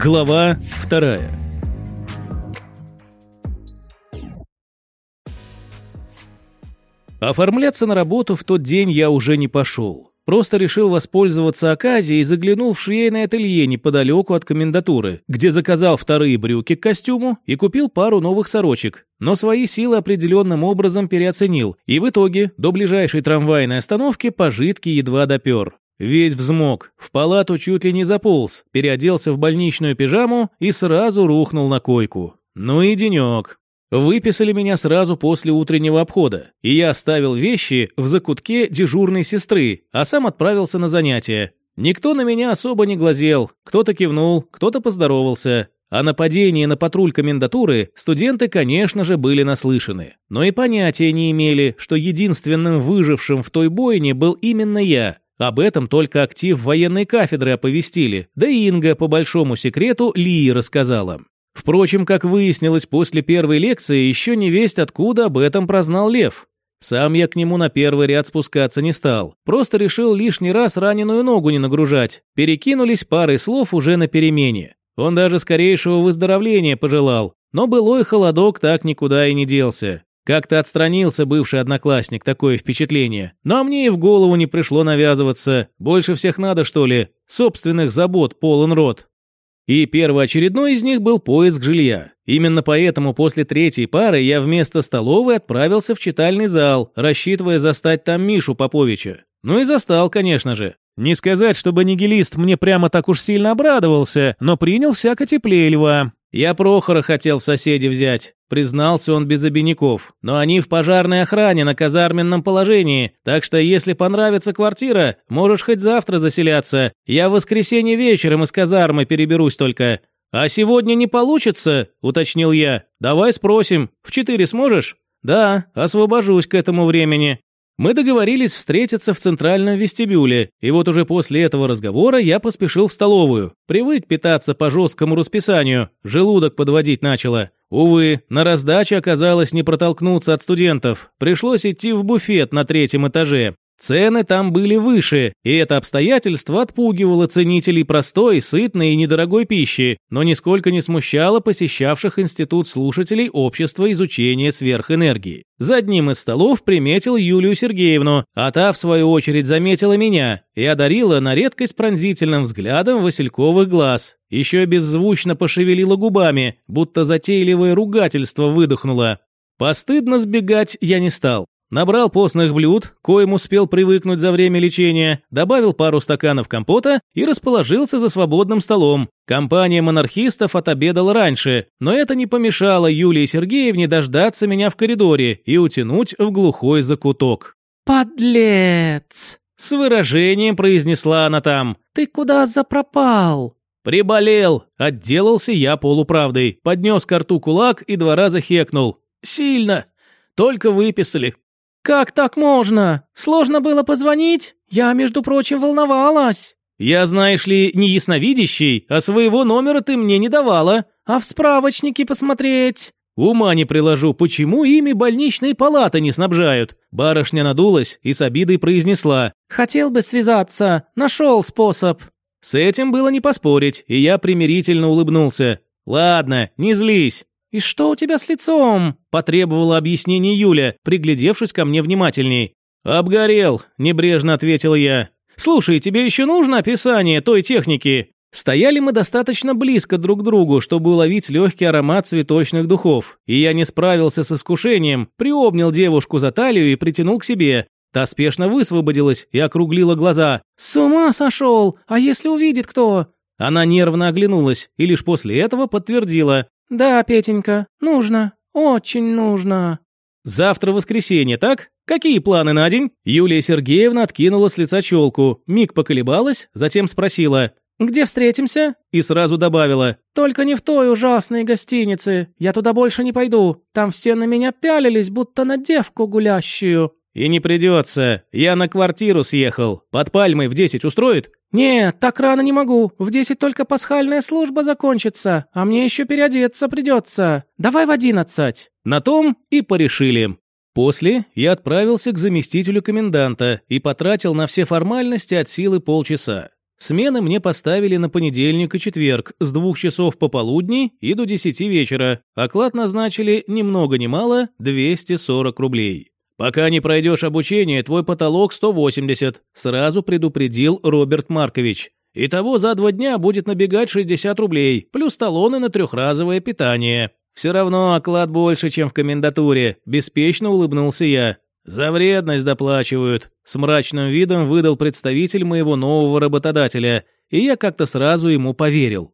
Глава вторая. Оформляться на работу в тот день я уже не пошел. Просто решил воспользоваться оказией и заглянул в швейное ателье неподалеку от комендатуры, где заказал вторые брюки к костюму и купил пару новых сорочек. Но свои силы определенным образом переоценил, и в итоге до ближайшей трамвайной остановки пожитки едва допер. Весь взмок, в палату чуть ли не заполз, переоделся в больничную пижаму и сразу рухнул на койку. Ну и денек. Выписали меня сразу после утреннего обхода, и я оставил вещи в закутке дежурной сестры, а сам отправился на занятия. Никто на меня особо не глазел, кто-то кивнул, кто-то поздоровался. О нападении на патруль комендатуры студенты, конечно же, были наслышаны, но и понятия не имели, что единственным выжившим в той бойне был именно я, об этом только актив военной кафедры оповестили, да и Инга, по большому секрету, Лии рассказала. Впрочем, как выяснилось после первой лекции, еще не весть откуда об этом прознал Лев. Сам я к нему на первый ряд спускаться не стал. Просто решил лишний раз раненую ногу не нагружать. Перекинулись парой слов уже на перемене. Он даже скорейшего выздоровления пожелал. Но былой холодок так никуда и не делся. Как-то отстранился бывший одноклассник, такое впечатление. Но мне и в голову не пришло навязываться. Больше всех надо, что ли? Собственных забот полон рот. И первоочередной из них был поиск жилья. Именно поэтому после третьей пары я вместо столовой отправился в читальный зал, рассчитывая застать там Мишу Поповича. Ну и застал, конечно же. Не сказать, чтобы нигилист мне прямо так уж сильно обрадовался, но принял всяко теплее льва. «Я Прохора хотел в соседи взять», — признался он без обиняков. «Но они в пожарной охране на казарменном положении, так что если понравится квартира, можешь хоть завтра заселяться. Я в воскресенье вечером из казармы переберусь только». «А сегодня не получится?» — уточнил я. «Давай спросим. В четыре сможешь?» «Да, освобожусь к этому времени». Мы договорились встретиться в центральном вестибюле, и вот уже после этого разговора я поспешил в столовую. Привык питаться по жесткому расписанию, желудок подводить начало. Увы, на раздаче оказалось не протолкнуться от студентов. Пришлось идти в буфет на третьем этаже. Цены там были выше, и это обстоятельство отпугивало ценителей простой, сытной и недорогой пищи, но нисколько не смущало посещавших институт слушателей общества изучения сверхэнергии. За одним из столов приметил Юлию Сергеевну, а та, в свою очередь, заметила меня и одарила на редкость пронзительным взглядом васильковых глаз. Еще беззвучно пошевелила губами, будто затейливое ругательство выдохнула. Постыдно сбегать я не стал. Набрал постных блюд, коим успел привыкнуть за время лечения, добавил пару стаканов компота и расположился за свободным столом. Компания монархистов отобедала раньше, но это не помешало Юлии Сергеевне дождаться меня в коридоре и утянуть в глухой закуток. «Подлец!» — с выражением произнесла она там. «Ты куда запропал?» «Приболел!» — отделался я полуправдой, поднес к рту кулак и два раза хекнул. «Сильно! Только выписали, «Как так можно? Сложно было позвонить? Я, между прочим, волновалась». «Я, знаешь ли, не ясновидящий, а своего номера ты мне не давала. А в справочнике посмотреть?» «Ума не приложу, почему ими больничные палаты не снабжают?» Барышня надулась и с обидой произнесла. «Хотел бы связаться, нашел способ». С этим было не поспорить, и я примирительно улыбнулся. «Ладно, не злись. «И что у тебя с лицом?» – потребовала объяснение Юля, приглядевшись ко мне внимательней. «Обгорел», – небрежно ответил я. «Слушай, тебе еще нужно описание той техники?» Стояли мы достаточно близко друг к другу, чтобы уловить легкий аромат цветочных духов, и я не справился с искушением, приобнял девушку за талию и притянул к себе. Та спешно высвободилась и округлила глаза. «С ума сошел! А если увидит кто?» Она нервно оглянулась и лишь после этого подтвердила. «Да, Петенька, нужно, очень нужно». «Завтра воскресенье, так? Какие планы на день?» Юлия Сергеевна откинула с лица челку, миг поколебалась, затем спросила. «Где встретимся?» И сразу добавила. «Только не в той ужасной гостинице. Я туда больше не пойду. Там все на меня пялились, будто на девку гулящую». «И не придется. Я на квартиру съехал. Под пальмой в десять устроит?» «Нет, так рано не могу. В десять только пасхальная служба закончится, а мне еще переодеться придется. Давай в одиннадцать». На том и порешили. После я отправился к заместителю коменданта и потратил на все формальности от силы полчаса. Смены мне поставили на понедельник и четверг с двух часов пополудни и до 10 вечера. Оклад назначили ни много ни мало 240 рублей. «Пока не пройдешь обучение, твой потолок 180», сразу предупредил Роберт Маркович. Итого за два дня будет набегать 60 рублей, плюс талоны на трехразовое питание. Все равно оклад больше, чем в комендатуре, беспечно улыбнулся я. «За вредность доплачивают», – с мрачным видом выдал представитель моего нового работодателя, и я как-то сразу ему поверил.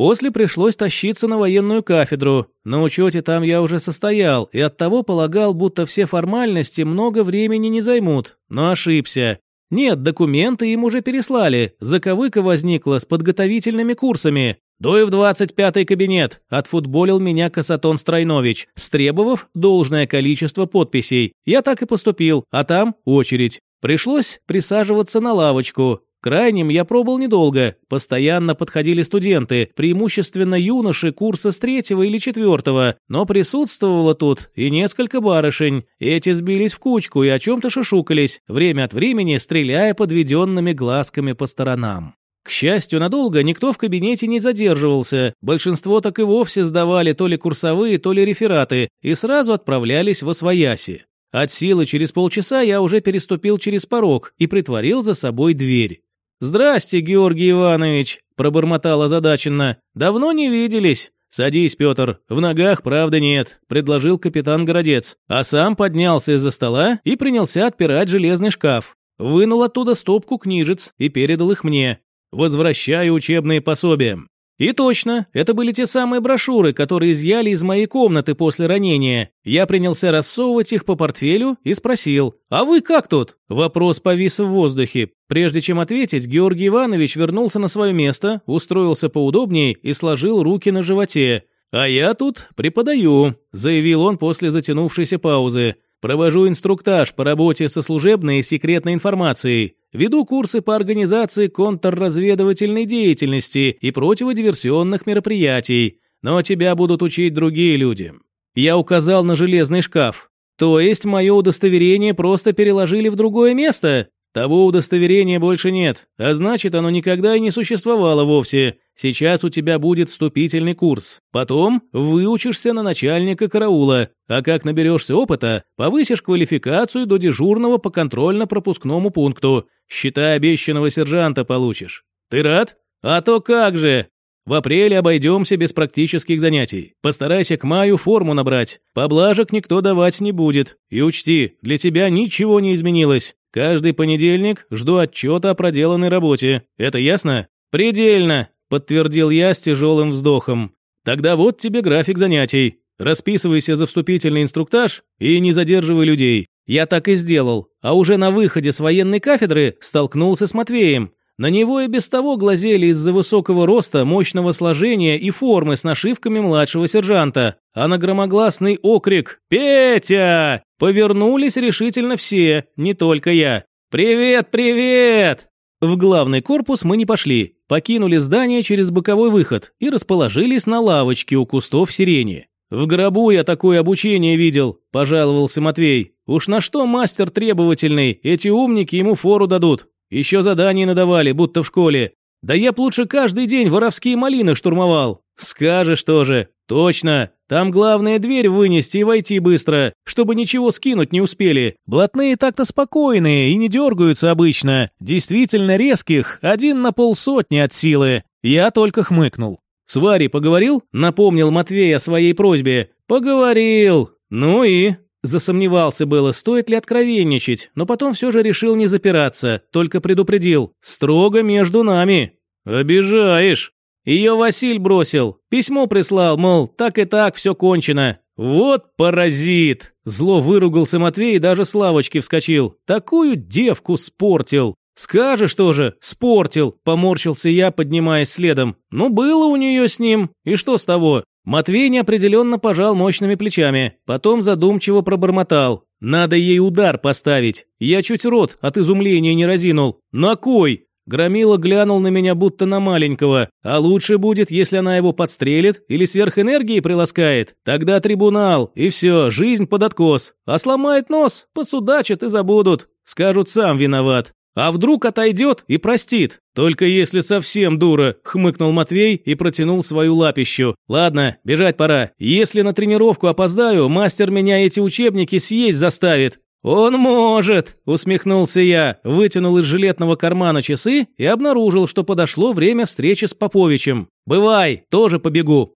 После пришлось тащиться на военную кафедру. На учете там я уже состоял, и оттого полагал, будто все формальности много времени не займут, но ошибся. Нет, документы им уже переслали, заковыка возникла с подготовительными курсами. «Дуй в двадцать пятый кабинет», – отфутболил меня Касатон Стройнович, стребовав должное количество подписей. Я так и поступил, а там очередь. Пришлось присаживаться на лавочку. Крайним я пробыл недолго. Постоянно подходили студенты, преимущественно юноши курса с третьего или четвертого, но присутствовало тут и несколько барышень. Эти сбились в кучку и о чем-то шушукались, время от времени стреляя подведенными глазками по сторонам. К счастью, надолго никто в кабинете не задерживался, большинство так и вовсе сдавали то ли курсовые, то ли рефераты и сразу отправлялись в Освояси. От силы через полчаса я уже переступил через порог и притворил за собой дверь. «Здрасте, Георгий Иванович», – пробормотал озадаченно. «Давно не виделись». «Садись, Петр, в ногах правда нет», – предложил капитан Городец, а сам поднялся из-за стола и принялся отпирать железный шкаф. Вынул оттуда стопку книжец и передал их мне. Возвращаю учебные пособия. И точно, это были те самые брошюры, которые изъяли из моей комнаты после ранения. Я принялся рассовывать их по портфелю и спросил, «А вы как тут?» Вопрос повис в воздухе. Прежде чем ответить, Георгий Иванович вернулся на свое место, устроился поудобнее и сложил руки на животе. «А я тут преподаю», – заявил он после затянувшейся паузы. Провожу инструктаж по работе со служебной и секретной информацией. Веду курсы по организации контрразведывательной деятельности и противодиверсионных мероприятий. Но тебя будут учить другие люди. Я указал на железный шкаф. То есть мое удостоверение просто переложили в другое место? Того удостоверения больше нет, а значит, оно никогда и не существовало вовсе. Сейчас у тебя будет вступительный курс. Потом выучишься на начальника караула, а как наберешься опыта, повысишь квалификацию до дежурного по контрольно-пропускному пункту. Считай, обещанного сержанта получишь. Ты рад? А то как же! В апреле обойдемся без практических занятий. Постарайся к маю форму набрать. Поблажек никто давать не будет. И учти, для тебя ничего не изменилось. Каждый понедельник жду отчета о проделанной работе. Это ясно? Предельно, подтвердил я с тяжелым вздохом. Тогда вот тебе график занятий. Расписывайся за вступительный инструктаж и не задерживай людей. Я так и сделал, а уже на выходе с военной кафедры столкнулся с Матвеем. На него и без того глазели из-за высокого роста, мощного сложения и формы с нашивками младшего сержанта. А на громогласный окрик «Петя!» повернулись решительно все, не только я. «Привет, привет!» В главный корпус мы не пошли, покинули здание через боковой выход и расположились на лавочке у кустов сирени. «В гробу я такое обучение видел», – пожаловался Матвей. «Уж на что мастер требовательный, эти умники ему фору дадут. Еще задания надавали, будто в школе. Да я б лучше каждый день воровские малины штурмовал. Скажешь тоже. Точно. Там главное дверь вынести и войти быстро, чтобы ничего скинуть не успели. Блатные так-то спокойные и не дергаются обычно. Действительно резких, один на полсотни от силы. Я только хмыкнул. С Варей поговорил? Напомнил Матвей о своей просьбе. Поговорил. Ну и? Засомневался было, стоит ли откровенничать, но потом все же решил не запираться, только предупредил. «Строго между нами». «Обижаешь». Ее Василь бросил. Письмо прислал, мол, так и так, все кончено. «Вот паразит!» Зло выругался Матвей и даже с лавочки вскочил. «Такую девку спортил!» «Скажешь тоже, спортил!» – поморщился я, поднимаясь следом. «Ну, было у нее с ним. И что с того? Матвей неопределенно пожал мощными плечами, потом задумчиво пробормотал. «Надо ей удар поставить. Я чуть рот от изумления не разинул. На кой?» Громила глянул на меня будто на маленького. А лучше будет, если она его подстрелит или сверхэнергией приласкает. Тогда трибунал, и все, жизнь под откос. А сломает нос, посудачат и забудут. Скажут, сам виноват. А вдруг отойдет и простит? Только если совсем дура, хмыкнул Матвей и протянул свою лапищу. Ладно, бежать пора. Если на тренировку опоздаю, мастер меня эти учебники съесть заставит. «Он может!» – усмехнулся я, вытянул из жилетного кармана часы и обнаружил, что подошло время встречи с Поповичем. «Бывай, тоже побегу!»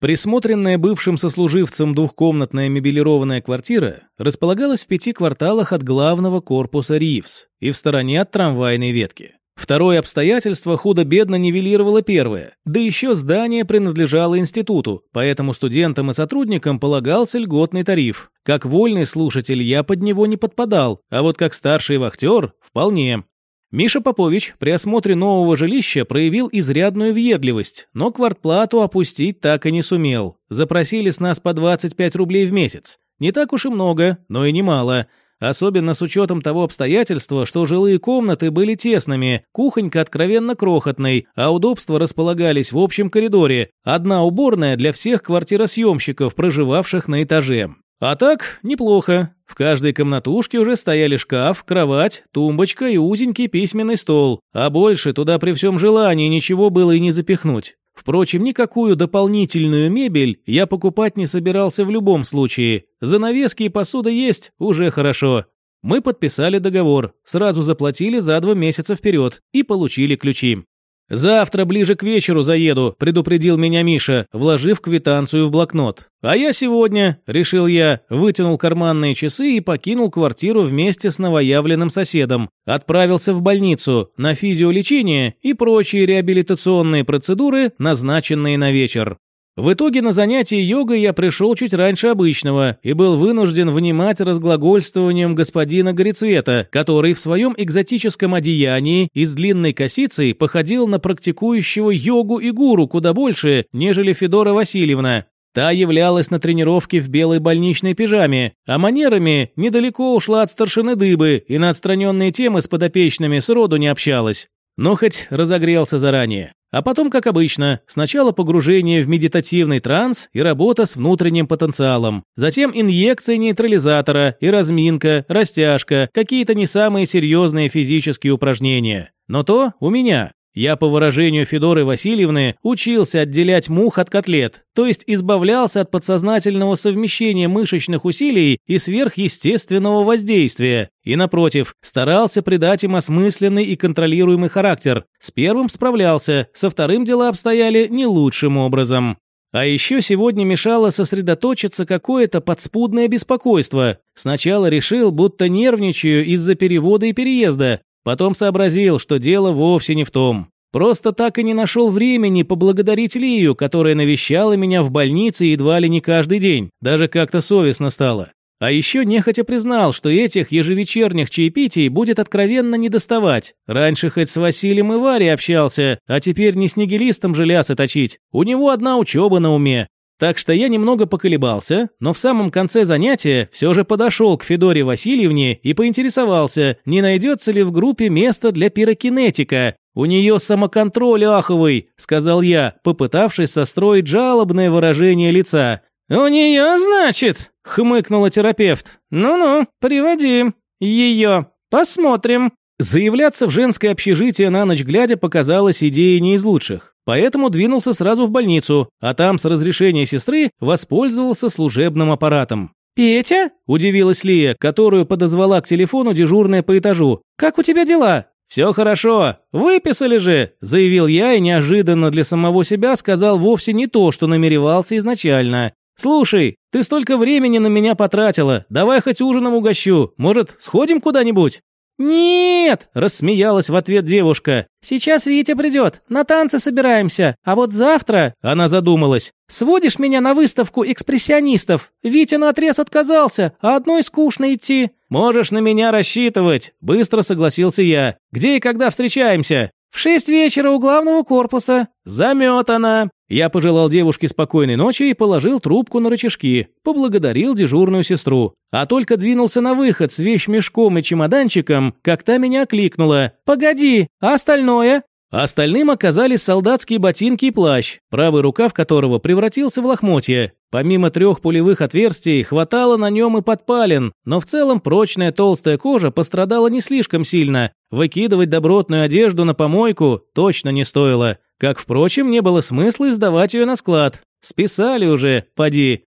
Присмотренная бывшим сослуживцем двухкомнатная мебелированная квартира располагалась в пяти кварталах от главного корпуса РИВС и в стороне от трамвайной ветки. Второе обстоятельство худо-бедно нивелировало первое, да еще здание принадлежало институту, поэтому студентам и сотрудникам полагался льготный тариф. Как вольный слушатель я под него не подпадал, а вот как старший вахтер – вполне. Миша Попович при осмотре нового жилища проявил изрядную въедливость, но квартплату опустить так и не сумел. Запросили с нас по 25 рублей в месяц. Не так уж и много, но и немало. Особенно с учетом того обстоятельства, что жилые комнаты были тесными, кухонька откровенно крохотной, а удобства располагались в общем коридоре. Одна уборная для всех квартиросъемщиков, проживавших на этаже. А так, неплохо. В каждой комнатушке уже стояли шкаф, кровать, тумбочка и узенький письменный стол, а больше туда при всем желании ничего было и не запихнуть. Впрочем, никакую дополнительную мебель я покупать не собирался в любом случае. Занавески и посуда есть, уже хорошо. Мы подписали договор, сразу заплатили за два месяца вперед и получили ключи. «Завтра ближе к вечеру заеду», – предупредил меня Миша, вложив квитанцию в блокнот. «А я сегодня», – решил я, вытянул карманные часы и покинул квартиру вместе с новоявленным соседом. Отправился в больницу на физиолечение и прочие реабилитационные процедуры, назначенные на вечер. В итоге на занятие йогой я пришел чуть раньше обычного и был вынужден внимать разглагольствованием господина Горецвета, который в своем экзотическом одеянии и с длинной косицей походил на практикующего йогу и гуру куда больше, нежели Федора Васильевна. Та являлась на тренировке в белой больничной пижаме, а манерами недалеко ушла от старшины дыбы и на отстраненные темы с подопечными сроду не общалась. Но хоть разогрелся заранее. А потом, как обычно, сначала погружение в медитативный транс и работа с внутренним потенциалом. Затем инъекция нейтрализатора и разминка, растяжка, какие-то не самые серьезные физические упражнения. Но то у меня. Я, по выражению Федоры Васильевны, учился отделять мух от котлет, то есть избавлялся от подсознательного совмещения мышечных усилий и сверхъестественного воздействия, и, напротив, старался придать им осмысленный и контролируемый характер. С первым справлялся, со вторым дела обстояли не лучшим образом. А еще сегодня мешало сосредоточиться какое-то подспудное беспокойство. Сначала решил, будто нервничаю из-за перевода и переезда, Потом сообразил, что дело вовсе не в том. Просто так и не нашел времени поблагодарить Лию, которая навещала меня в больнице едва ли не каждый день. Даже как-то совестно стало. А еще нехотя признал, что этих ежевечерних чаепитий будет откровенно недоставать. Раньше хоть с Василием и Варей общался, а теперь не с нигилистом же лясы точить. У него одна учеба на уме. Так что я немного поколебался, но в самом конце занятия все же подошел к Федоре Васильевне и поинтересовался, не найдется ли в группе место для пирокинетика. «У нее самоконтроль аховый», — сказал я, попытавшись состроить жалобное выражение лица. «У нее, значит?» — хмыкнула терапевт. «Ну-ну, приводи ее, посмотрим». Заявляться в женское общежитие на ночь глядя показалось идеей не из лучших. Поэтому двинулся сразу в больницу, а там с разрешения сестры воспользовался служебным аппаратом. «Петя?» – удивилась Лия, которую подозвала к телефону дежурная по этажу. «Как у тебя дела?» «Все хорошо. Выписали же!» – заявил я и неожиданно для самого себя сказал вовсе не то, что намеревался изначально. «Слушай, ты столько времени на меня потратила. Давай хоть ужином угощу. Может, сходим куда-нибудь?» «Нет!» – рассмеялась в ответ девушка. «Сейчас Витя придет, на танцы собираемся, а вот завтра...» – она задумалась. «Сводишь меня на выставку экспрессионистов? Витя наотрез отказался, а одной скучно идти». «Можешь на меня рассчитывать», – быстро согласился я. «Где и когда встречаемся?» «В шесть вечера у главного корпуса». «Заметана». Я пожелал девушке спокойной ночи и положил трубку на рычажки, поблагодарил дежурную сестру. А только двинулся на выход с вещмешком и чемоданчиком, как та меня окликнула. «Погоди, а остальное?» Остальным оказались солдатские ботинки и плащ, правый рукав которого превратился в лохмотья. Помимо трех пулевых отверстий, хватало на нем и подпалин, но в целом прочная толстая кожа пострадала не слишком сильно, Выкидывать добротную одежду на помойку точно не стоило. Как, впрочем, не было смысла сдавать ее на склад. Списали уже, поди.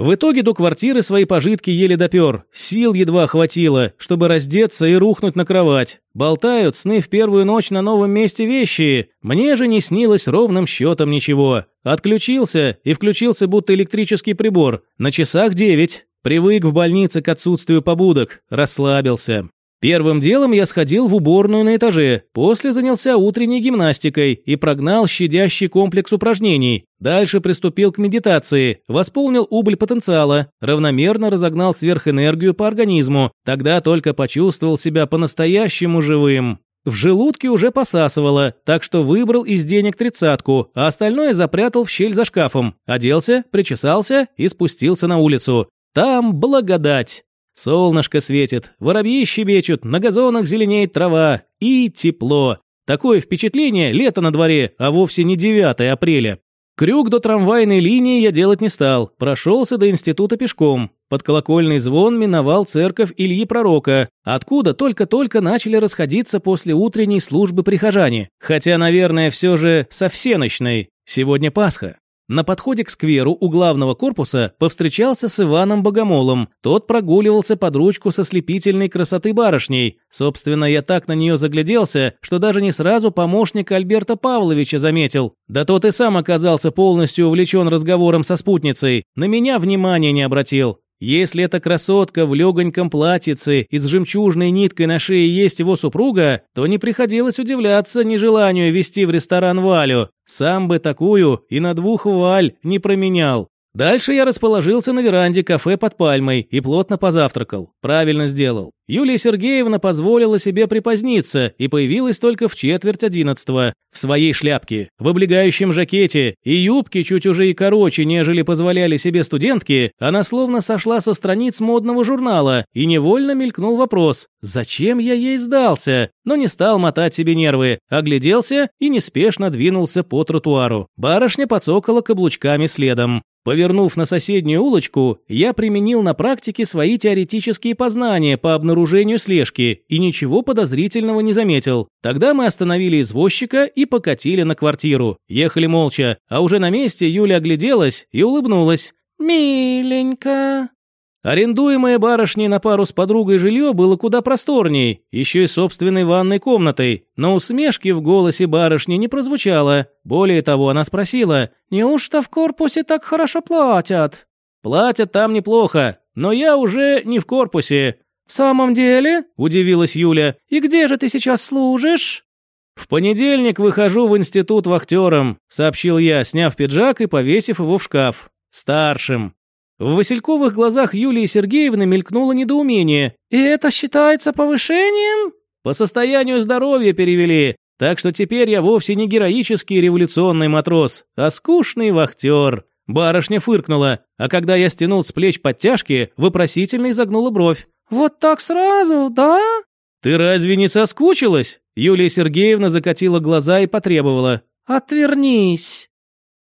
В итоге до квартиры свои пожитки еле допер, сил едва хватило, чтобы раздеться и рухнуть на кровать. Болтают сны в первую ночь на новом месте вещи, мне же не снилось ровным счетом ничего. Отключился и включился будто электрический прибор, на часах девять. Привык в больнице к отсутствию побудок, расслабился. Первым делом я сходил в уборную на этаже, после занялся утренней гимнастикой и прогнал щадящий комплекс упражнений. Дальше приступил к медитации, восполнил убыль потенциала, равномерно разогнал сверхэнергию по организму, тогда только почувствовал себя по-настоящему живым. В желудке уже посасывало, так что выбрал из денег тридцатку, а остальное запрятал в щель за шкафом. Оделся, причесался и спустился на улицу. Там благодать. Солнышко светит, воробьи щебечут, на газонах зеленеет трава и тепло. Такое впечатление лето на дворе, а вовсе не 9 апреля. Крюк до трамвайной линии я делать не стал, прошелся до института пешком. Под колокольный звон миновал церковь Ильи Пророка, откуда только-только начали расходиться после утренней службы прихожане. Хотя, наверное, все же со всеночной. Сегодня Пасха. На подходе к скверу у главного корпуса повстречался с Иваном Богомолом. Тот прогуливался под ручку со слепительной красоты барышней. Собственно, я так на нее загляделся, что даже не сразу помощника Альберта Павловича заметил. Да тот и сам оказался полностью увлечен разговором со спутницей. На меня внимания не обратил. Если эта красотка в легоньком платьице и с жемчужной ниткой на шее есть его супруга, то не приходилось удивляться нежеланию вести в ресторан Валю. Сам бы такую и на двух Валь не променял. Дальше я расположился на веранде кафе под пальмой и плотно позавтракал. Правильно сделал. Юлия Сергеевна позволила себе припоздниться и появилась только в четверть одиннадцатого, в своей шляпке, в облегающем жакете и юбке чуть уже и короче, нежели позволяли себе студентки, она словно сошла со страниц модного журнала и невольно мелькнул вопрос, зачем я ей сдался, но не стал мотать себе нервы, огляделся и неспешно двинулся по тротуару. Барышня подсокала каблучками следом. Повернув на соседнюю улочку, я применил на практике свои теоретические познания по обнаружению слежки и ничего подозрительного не заметил. Тогда мы остановили извозчика и покатили на квартиру. Ехали молча, а уже на месте Юля огляделась и улыбнулась. «Миленько», Арендуемое барышней на пару с подругой жилье было куда просторней, еще и собственной ванной комнатой, но усмешки в голосе барышни не прозвучало. Более того, она спросила, «Неужто в корпусе так хорошо платят?» «Платят там неплохо, но я уже не в корпусе». «В самом деле?» – удивилась Юля. «И где же ты сейчас служишь?» «В понедельник выхожу в институт вахтером», – сообщил я, сняв пиджак и повесив его в шкаф. «Старшим». В Васильковых глазах Юлии Сергеевны мелькнуло недоумение. «И это считается повышением?» «По состоянию здоровья перевели, так что теперь я вовсе не героический революционный матрос, а скучный вахтер». Барышня фыркнула, а когда я стянул с плеч подтяжки, вопросительно изогнула бровь. «Вот так сразу, да?» «Ты разве не соскучилась?» Юлия Сергеевна закатила глаза и потребовала. «Отвернись».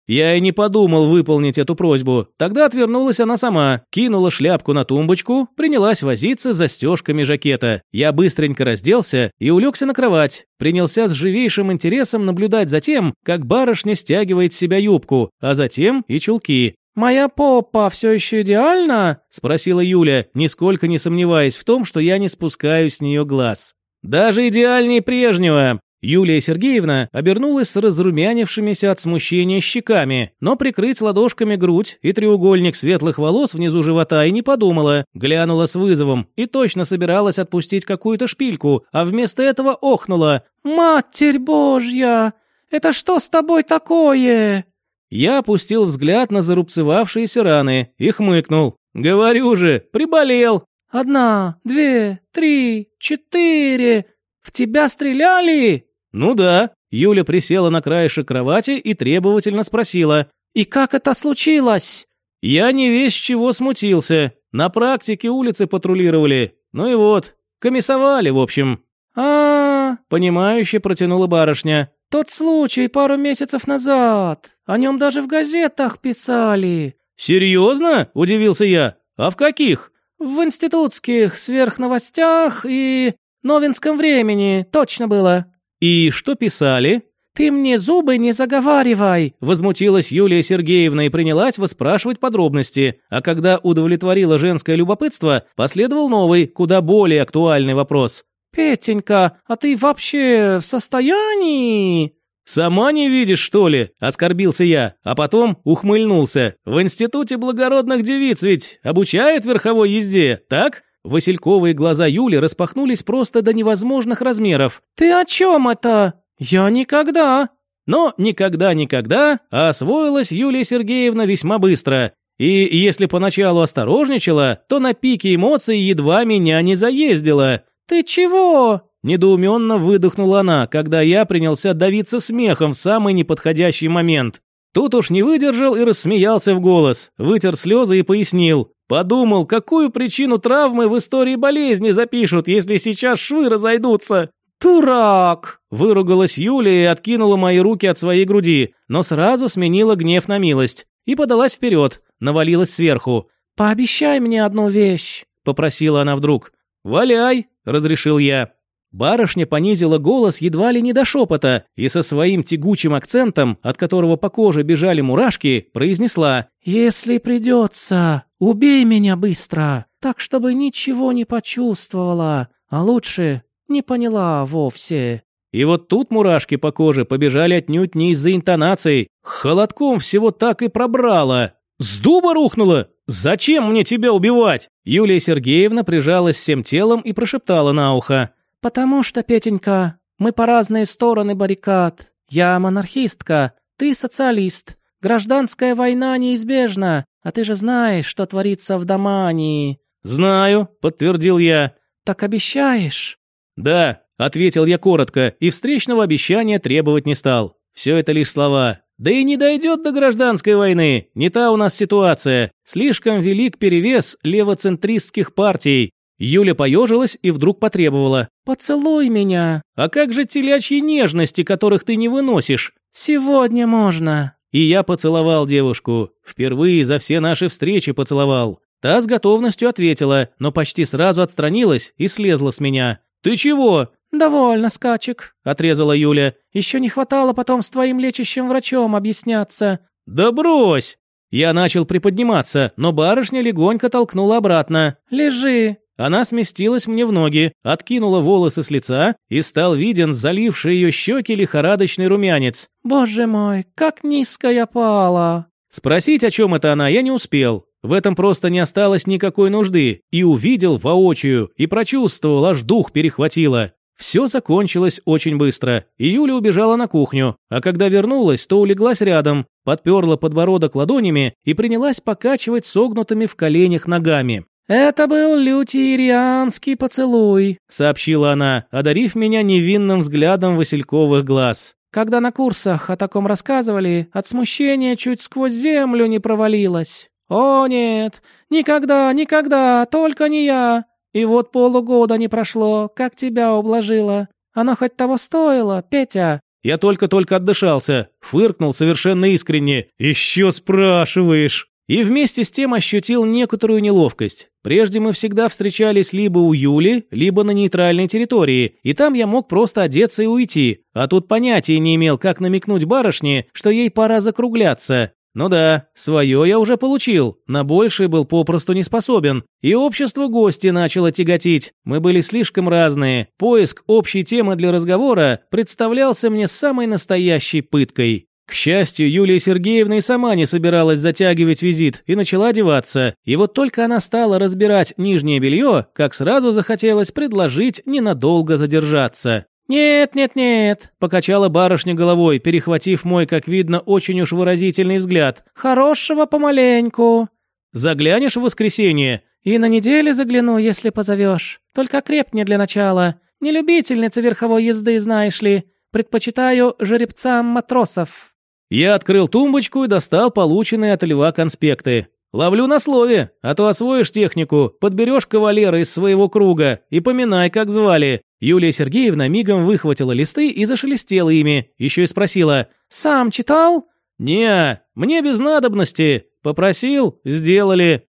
Я и не подумал выполнить эту просьбу. Тогда отвернулась она сама, кинула шляпку на тумбочку, принялась возиться с застежками жакета. Я быстренько разделся и улегся на кровать. Принялся с живейшим интересом наблюдать за тем, как барышня стягивает с себя юбку, а затем и чулки. «Моя попа все еще идеальна?» – спросила Юля, нисколько не сомневаясь в том, что я не спускаю с нее глаз. «Даже идеальнее прежнего. Юлия Сергеевна обернулась с разрумянившимися от смущения щеками, но прикрыть ладошками грудь и треугольник светлых волос внизу живота и не подумала, глянула с вызовом и точно собиралась отпустить какую-то шпильку, а вместо этого охнула. «Матерь Божья! Это что с тобой такое?» Я опустил взгляд на зарубцевавшиеся раны и хмыкнул. «Говорю же, приболел!» «Одна, две, три, четыре...» «В тебя стреляли?» «Ну да». Юля присела на краешек кровати и требовательно спросила. «И как это случилось?» Я не весь чего смутился. На практике улицы патрулировали. Ну и вот, комиссовали, в общем. а, -а, -а понимающе протянула барышня. «Тот случай пару месяцев назад. О нем даже в газетах писали». «Серьезно?» – удивился я. «А в каких?» «В институтских сверхновостях и...» новинском времени, точно было». «И что писали?» «Ты мне зубы не заговаривай!» – возмутилась Юлия Сергеевна и принялась выспрашивать подробности. А когда удовлетворила женское любопытство, последовал новый, куда более актуальный вопрос. «Петенька, а ты вообще в состоянии?» «Сама не видишь, что ли?» – оскорбился я, а потом ухмыльнулся. «В институте благородных девиц ведь обучают верховой езде, так?» Васильковые глаза Юли распахнулись просто до невозможных размеров. «Ты о чем это?» «Я никогда!» Но никогда-никогда освоилась Юлия Сергеевна весьма быстро. И если поначалу осторожничала, то на пике эмоций едва меня не заездила. «Ты чего?» Недоуменно выдохнула она, когда я принялся давиться смехом в самый неподходящий момент. Тут уж не выдержал и рассмеялся в голос, вытер слезы и пояснил. Подумал, какую причину травмы в истории болезни запишут, если сейчас швы разойдутся. «Дурак!» – выругалась Юлия и откинула мои руки от своей груди, но сразу сменила гнев на милость и подалась вперед, навалилась сверху. «Пообещай мне одну вещь», – попросила она вдруг. «Валяй», – разрешил я. Барышня понизила голос едва ли не до шепота и со своим тягучим акцентом, от которого по коже бежали мурашки, произнесла «Если придется, убей меня быстро, так, чтобы ничего не почувствовала, а лучше не поняла вовсе». И вот тут мурашки по коже побежали отнюдь не из-за интонаций. Холодком всего так и пробрало. С дуба рухнула? Зачем мне тебя убивать? Юлия Сергеевна прижалась всем телом и прошептала на ухо. «Потому что, Петенька, мы по разные стороны баррикад. Я монархистка, ты социалист. Гражданская война неизбежна, а ты же знаешь, что творится в Домании». «Знаю», — подтвердил я. «Так обещаешь?» «Да», — ответил я коротко, и встречного обещания требовать не стал. Все это лишь слова. Да и не дойдет до гражданской войны, не та у нас ситуация. Слишком велик перевес левоцентристских партий. Юля поежилась и вдруг потребовала. «Поцелуй меня». «А как же телячьи нежности, которых ты не выносишь?» «Сегодня можно». И я поцеловал девушку. Впервые за все наши встречи поцеловал. Та с готовностью ответила, но почти сразу отстранилась и слезла с меня. «Ты чего?» «Довольно, скачек», – отрезала Юля. «Еще не хватало потом с твоим лечащим врачом объясняться». «Да брось!» Я начал приподниматься, но барышня легонько толкнула обратно. «Лежи!» Она сместилась мне в ноги, откинула волосы с лица, и стал виден заливший ее щеки лихорадочный румянец. «Боже мой, как низко я пала!» Спросить, о чем это она, я не успел. В этом просто не осталось никакой нужды. И увидел воочию, и прочувствовал, аж дух перехватило. Все закончилось очень быстро, и Юля убежала на кухню, а когда вернулась, то улеглась рядом, подперла подбородок ладонями и принялась покачивать согнутыми в коленях ногами. «Это был лютирианский поцелуй», — сообщила она, одарив меня невинным взглядом васильковых глаз. «Когда на курсах о таком рассказывали, от смущения чуть сквозь землю не провалилась. «О, нет! Никогда, никогда! Только не я! И вот полугода не прошло, как тебя ублажило. Оно хоть того стоило, Петя?» Я только-только отдышался, фыркнул совершенно искренне. «Еще спрашиваешь!» И вместе с тем ощутил некоторую неловкость. Прежде мы всегда встречались либо у Юли, либо на нейтральной территории, и там я мог просто одеться и уйти. А тут понятия не имел, как намекнуть барышне, что ей пора закругляться. Ну да, свое я уже получил, на большее был попросту не способен. И общество гости начало тяготить. Мы были слишком разные. Поиск общей темы для разговора представлялся мне самой настоящей пыткой. К счастью, Юлия Сергеевна и сама не собиралась затягивать визит и начала одеваться. И вот только она стала разбирать нижнее белье, как сразу захотелось предложить ненадолго задержаться. «Нет, нет, нет», – покачала барышня головой, перехватив мой, как видно, очень уж выразительный взгляд. «Хорошего помаленьку». «Заглянешь в воскресенье?» «И на неделе загляну, если позовешь. Только крепне для начала. Не любительница верховой езды, знаешь ли. Предпочитаю жеребцам матросов». Я открыл тумбочку и достал полученные от льва конспекты. Ловлю на слове, а то освоишь технику, подберешь кавалера из своего круга и поминай, как звали. Юлия Сергеевна мигом выхватила листы и зашелестела ими, еще и спросила «Сам читал?» «Не, мне без надобности. Попросил, сделали».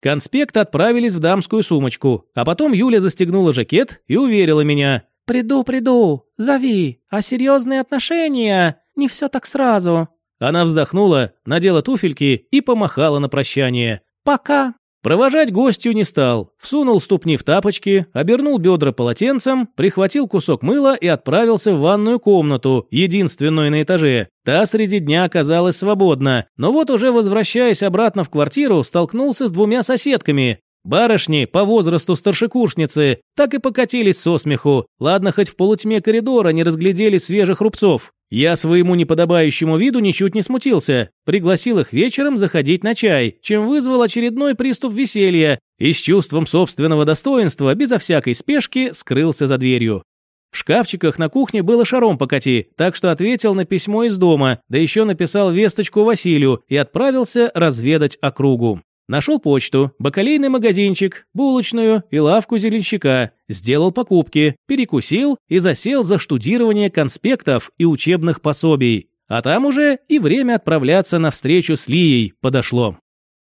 Конспект отправились в дамскую сумочку, а потом Юля застегнула жакет и уверила меня. «Приду, приду, зови, а серьезные отношения, не все так сразу». Она вздохнула, надела туфельки и помахала на прощание. «Пока». Провожать гостью не стал, всунул ступни в тапочки, обернул бедра полотенцем, прихватил кусок мыла и отправился в ванную комнату, единственную на этаже. Та среди дня оказалась свободна, но вот уже возвращаясь обратно в квартиру, столкнулся с двумя соседками. Барышни, по возрасту старшекурсницы, так и покатились со смеху. Ладно, хоть в полутьме коридора не разглядели свежих рубцов. Я своему неподобающему виду ничуть не смутился, пригласил их вечером заходить на чай, чем вызвал очередной приступ веселья и с чувством собственного достоинства, безо всякой спешки, скрылся за дверью. В шкафчиках на кухне было шаром покати, так что ответил на письмо из дома, да еще написал весточку Василию и отправился разведать округу. Нашел почту, бакалейный магазинчик, булочную и лавку зеленщика, сделал покупки, перекусил и засел за штудирование конспектов и учебных пособий. А там уже и время отправляться на встречу с Лией подошло.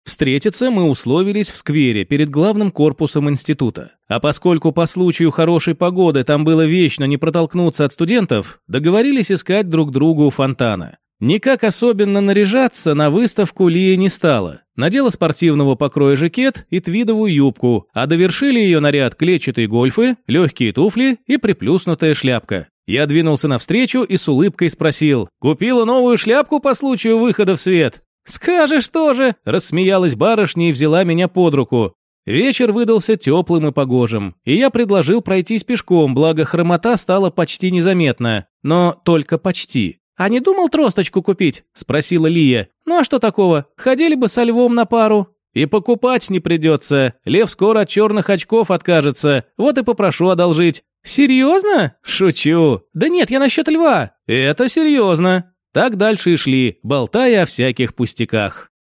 Встретиться мы условились в сквере перед главным корпусом института. А поскольку по случаю хорошей погоды там было вечно не протолкнуться от студентов, договорились искать друг другу у фонтана. Никак особенно наряжаться на выставку Лия не стала. Надела спортивного покроя жакет и твидовую юбку, а довершили ее наряд клетчатые гольфы, легкие туфли и приплюснутая шляпка. Я двинулся навстречу и с улыбкой спросил, «Купила новую шляпку по случаю выхода в свет?» «Скажешь тоже!» – рассмеялась барышня и взяла меня под руку. Вечер выдался теплым и погожим, и я предложил пройтись пешком, благо хромота стала почти незаметна. Но только почти. «А не думал тросточку купить?» – спросила Лия. «Ну а что такого? Ходили бы со львом на пару». «И покупать не придется. Лев скоро от черных очков откажется. Вот и попрошу одолжить». «Серьезно?» «Шучу». «Да нет, я насчет льва». «Это серьезно». Так дальше и шли, болтая о всяких пустяках.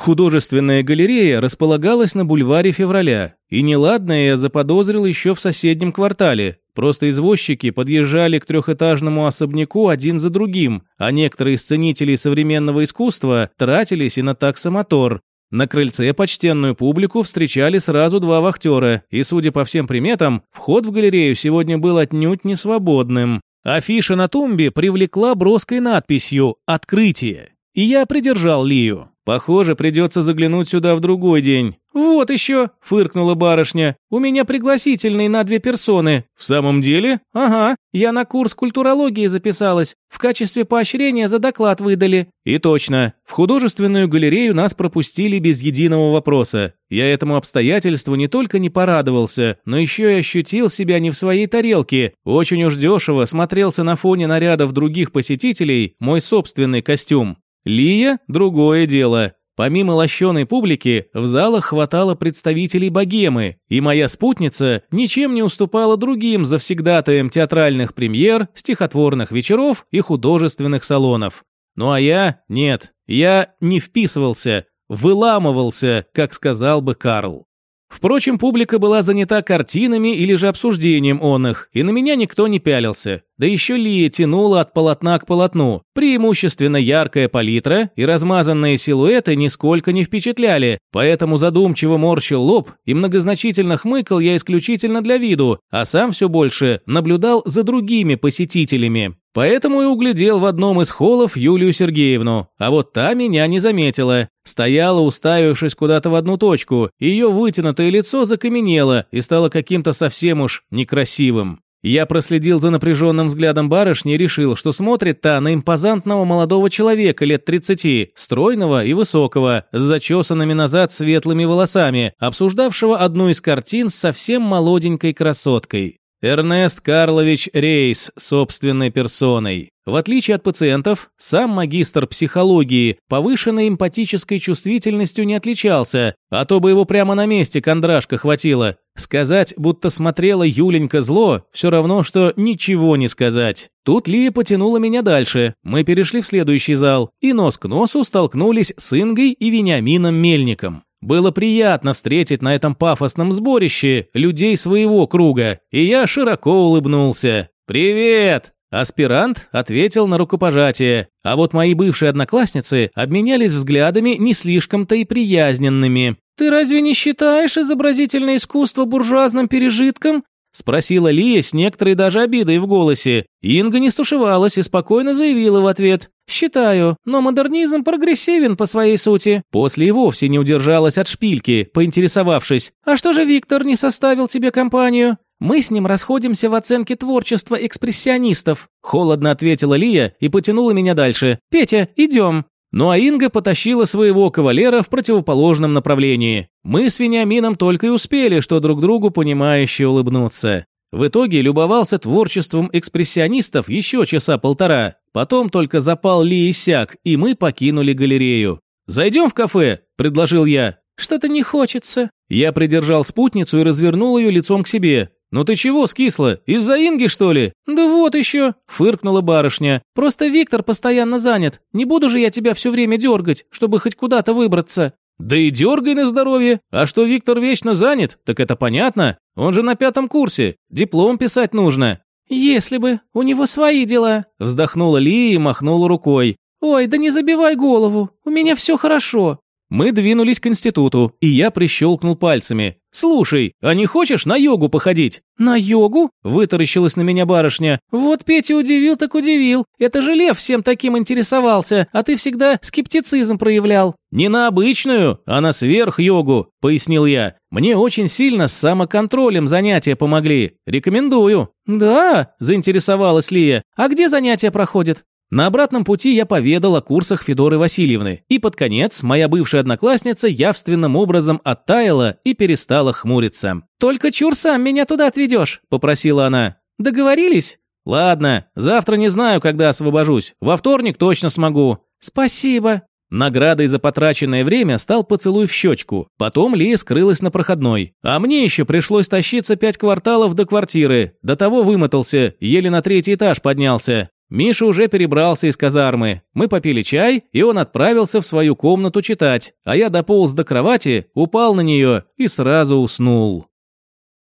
Художественная галерея располагалась на бульваре Февраля, и неладное я заподозрил еще в соседнем квартале. Просто извозчики подъезжали к трехэтажному особняку один за другим, а некоторые из современного искусства тратились и на таксомотор. На крыльце почтенную публику встречали сразу два вахтера, и, судя по всем приметам, вход в галерею сегодня был отнюдь не свободным. Афиша на тумбе привлекла броской надписью «Открытие». И я придержал Лию. Похоже, придется заглянуть сюда в другой день. «Вот еще!» – фыркнула барышня. «У меня пригласительный на две персоны». «В самом деле?» «Ага. Я на курс культурологии записалась. В качестве поощрения за доклад выдали». «И точно. В художественную галерею нас пропустили без единого вопроса. Я этому обстоятельству не только не порадовался, но еще и ощутил себя не в своей тарелке. Очень уж дешево смотрелся на фоне нарядов других посетителей мой собственный костюм. Лия – другое дело. Помимо лощеной публики, в залах хватало представителей богемы, и моя спутница ничем не уступала другим завсегдатаям театральных премьер, стихотворных вечеров и художественных салонов. Ну а я – нет, я не вписывался, выламывался, как сказал бы Карл. Впрочем, публика была занята картинами или же обсуждением он их, и на меня никто не пялился. Да еще Лия тянула от полотна к полотну. Преимущественно яркая палитра и размазанные силуэты нисколько не впечатляли, поэтому задумчиво морщил лоб и многозначительно хмыкал я исключительно для виду, а сам все больше наблюдал за другими посетителями. Поэтому и углядел в одном из холлов Юлию Сергеевну, а вот та меня не заметила. Стояла, уставившись куда-то в одну точку, ее вытянутое лицо закаменело и стало каким-то совсем уж некрасивым. Я проследил за напряженным взглядом барышни и решил, что смотрит та на импозантного молодого человека лет 30, стройного и высокого, с зачесанными назад светлыми волосами, обсуждавшего одну из картин с совсем молоденькой красоткой. Эрнест Карлович Рейс собственной персоной. В отличие от пациентов, сам магистр психологии повышенной эмпатической чувствительностью не отличался, а то бы его прямо на месте кондрашка хватило. Сказать, будто смотрела Юленька зло, все равно, что ничего не сказать. Тут Лия потянула меня дальше. Мы перешли в следующий зал и нос к носу столкнулись с Ингой и Вениамином Мельником. Было приятно встретить на этом пафосном сборище людей своего круга, и я широко улыбнулся. «Привет!» Аспирант ответил на рукопожатие, а вот мои бывшие одноклассницы обменялись взглядами не слишком-то и приязненными. «Ты разве не считаешь изобразительное искусство буржуазным пережитком?» Спросила Лия с некоторой даже обидой в голосе. Инга не стушевалась и спокойно заявила в ответ. «Считаю, но модернизм прогрессивен по своей сути». После и вовсе не удержалась от шпильки, поинтересовавшись. «А что же Виктор не составил тебе компанию?» «Мы с ним расходимся в оценке творчества экспрессионистов», холодно ответила Лия и потянула меня дальше. «Петя, идем». Ну а Инга потащила своего кавалера в противоположном направлении. Мы с Вениамином только и успели, что друг другу понимающе улыбнуться. В итоге любовался творчеством экспрессионистов еще часа полтора. Потом только запал Ли и сяк, и мы покинули галерею. «Зайдем в кафе», – предложил я. «Что-то не хочется». Я придержал спутницу и развернул ее лицом к себе. «Ну ты чего скисла? Из-за Инги, что ли?» «Да вот еще!» – фыркнула барышня. «Просто Виктор постоянно занят. Не буду же я тебя все время дергать, чтобы хоть куда-то выбраться». «Да и дергай на здоровье. А что Виктор вечно занят, так это понятно. Он же на пятом курсе. Диплом писать нужно». «Если бы. У него свои дела», – вздохнула Лия и махнула рукой. «Ой, да не забивай голову. У меня все хорошо». Мы двинулись к институту, и я прищелкнул пальцами. «Слушай, а не хочешь на йогу походить?» «На йогу?» – вытаращилась на меня барышня. «Вот Петя удивил так удивил. Это же Лев всем таким интересовался, а ты всегда скептицизм проявлял». «Не на обычную, а на сверх-йогу», – пояснил я. «Мне очень сильно с самоконтролем занятия помогли. Рекомендую». «Да?» – заинтересовалась Лия. «А где занятия проходят?» На обратном пути я поведал о курсах Федоры Васильевны, и под конец моя бывшая одноклассница явственным образом оттаяла и перестала хмуриться. «Только чур сам меня туда отведешь», – попросила она. «Договорились?» «Ладно, завтра не знаю, когда освобожусь. Во вторник точно смогу». «Спасибо». Наградой за потраченное время стал поцелуй в щечку. Потом Лия скрылась на проходной. А мне еще пришлось тащиться пять кварталов до квартиры. До того вымотался, еле на третий этаж поднялся. Миша уже перебрался из казармы. Мы попили чай, и он отправился в свою комнату читать, а я дополз до кровати, упал на нее и сразу уснул.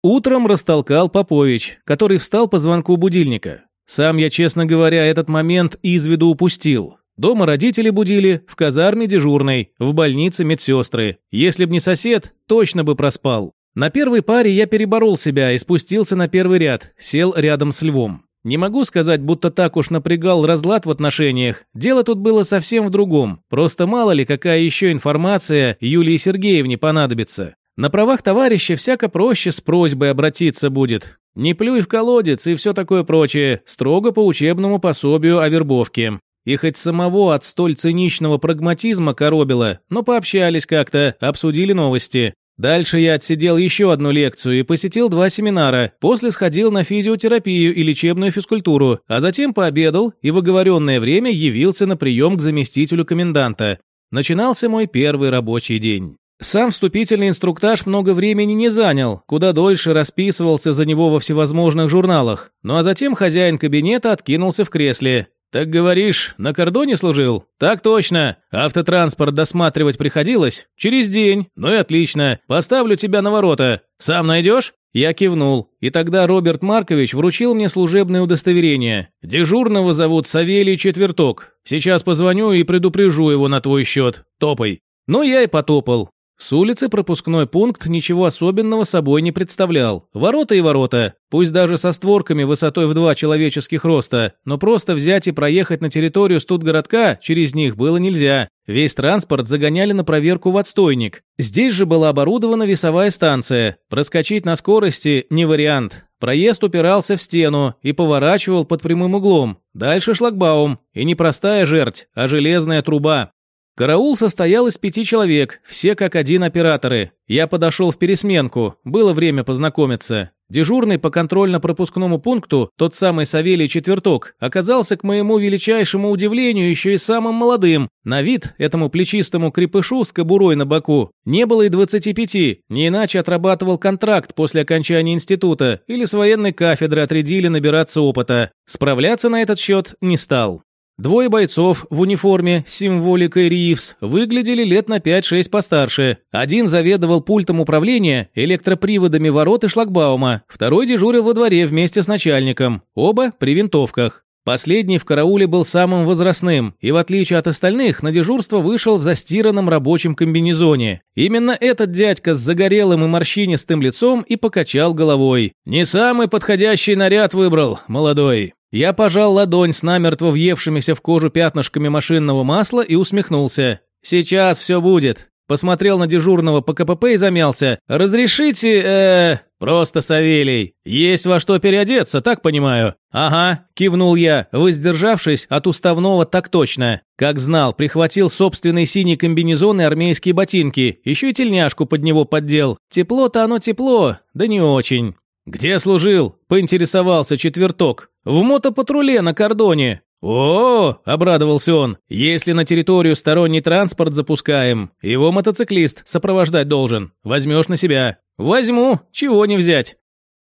Утром растолкал Попович, который встал по звонку будильника. Сам я, честно говоря, этот момент из виду упустил. Дома родители будили, в казарме дежурной, в больнице медсестры. Если б не сосед, точно бы проспал. На первой паре я переборол себя и спустился на первый ряд, сел рядом с львом. Не могу сказать, будто так уж напрягал разлад в отношениях. Дело тут было совсем в другом. Просто мало ли, какая еще информация Юлии Сергеевне понадобится. На правах товарища всяко проще с просьбой обратиться будет. Не плюй в колодец и все такое прочее, строго по учебному пособию о вербовке. И хоть самого от столь циничного прагматизма коробило, но пообщались как-то, обсудили новости. Дальше я отсидел еще одну лекцию и посетил два семинара, после сходил на физиотерапию и лечебную физкультуру, а затем пообедал и в оговоренное время явился на прием к заместителю коменданта. Начинался мой первый рабочий день. Сам вступительный инструктаж много времени не занял, куда дольше расписывался за него во всевозможных журналах. Ну а затем хозяин кабинета откинулся в кресле. «Так говоришь, на кордоне служил?» «Так точно. Автотранспорт досматривать приходилось?» «Через день. Ну и отлично. Поставлю тебя на ворота. Сам найдешь?» Я кивнул, и тогда Роберт Маркович вручил мне служебное удостоверение. Дежурного зовут Савелий Четверток. Сейчас позвоню и предупрежу его на твой счет. Топай. Ну, я и потопал. С улицы пропускной пункт ничего особенного собой не представлял. Ворота и ворота, пусть даже со створками высотой в два человеческих роста, но просто взять и проехать на территорию студгородка через них было нельзя. Весь транспорт загоняли на проверку в отстойник. Здесь же была оборудована весовая станция. Проскочить на скорости не вариант. Проезд упирался в стену и поворачивал под прямым углом. Дальше шлагбаум. И не простая жерть, а железная труба. Караул состоял из пяти человек, все как один операторы. Я подошел в пересменку, было время познакомиться. Дежурный по контрольно-пропускному пункту, тот самый Савелий Четверток, оказался к моему величайшему удивлению еще и самым молодым. На вид этому плечистому крепышу с кобурой на боку не было и 25, не иначе отрабатывал контракт после окончания института или с военной кафедры отрядили набираться опыта. Справляться на этот счет не стал. Двое бойцов в униформе с символикой Ривз выглядели лет на 5-6 постарше. Один заведовал пультом управления, электроприводами ворот и шлагбаума, второй дежурил во дворе вместе с начальником, оба при винтовках. Последний в карауле был самым возрастным, и в отличие от остальных, на дежурство вышел в застиранном рабочем комбинезоне. Именно этот дядька с загорелым и морщинистым лицом и покачал головой. «Не самый подходящий наряд выбрал, молодой». Я пожал ладонь с намертво въевшимися в кожу пятнышками машинного масла и усмехнулся. «Сейчас все будет». Посмотрел на дежурного по КПП и замялся. «Разрешите, э «Просто Савелий. Есть во что переодеться, так понимаю?» «Ага», – кивнул я, воздержавшись от уставного так точно. Как знал, прихватил собственный синий комбинезон и армейские ботинки, еще и тельняшку под него поддел. Тепло-то оно тепло, да не очень. «Где служил?» – поинтересовался четверток. «В мотопатруле на кордоне. «О, — обрадовался он, — если на территорию сторонний транспорт запускаем, его мотоциклист сопровождать должен. Возьмешь на себя». «Возьму, чего не взять».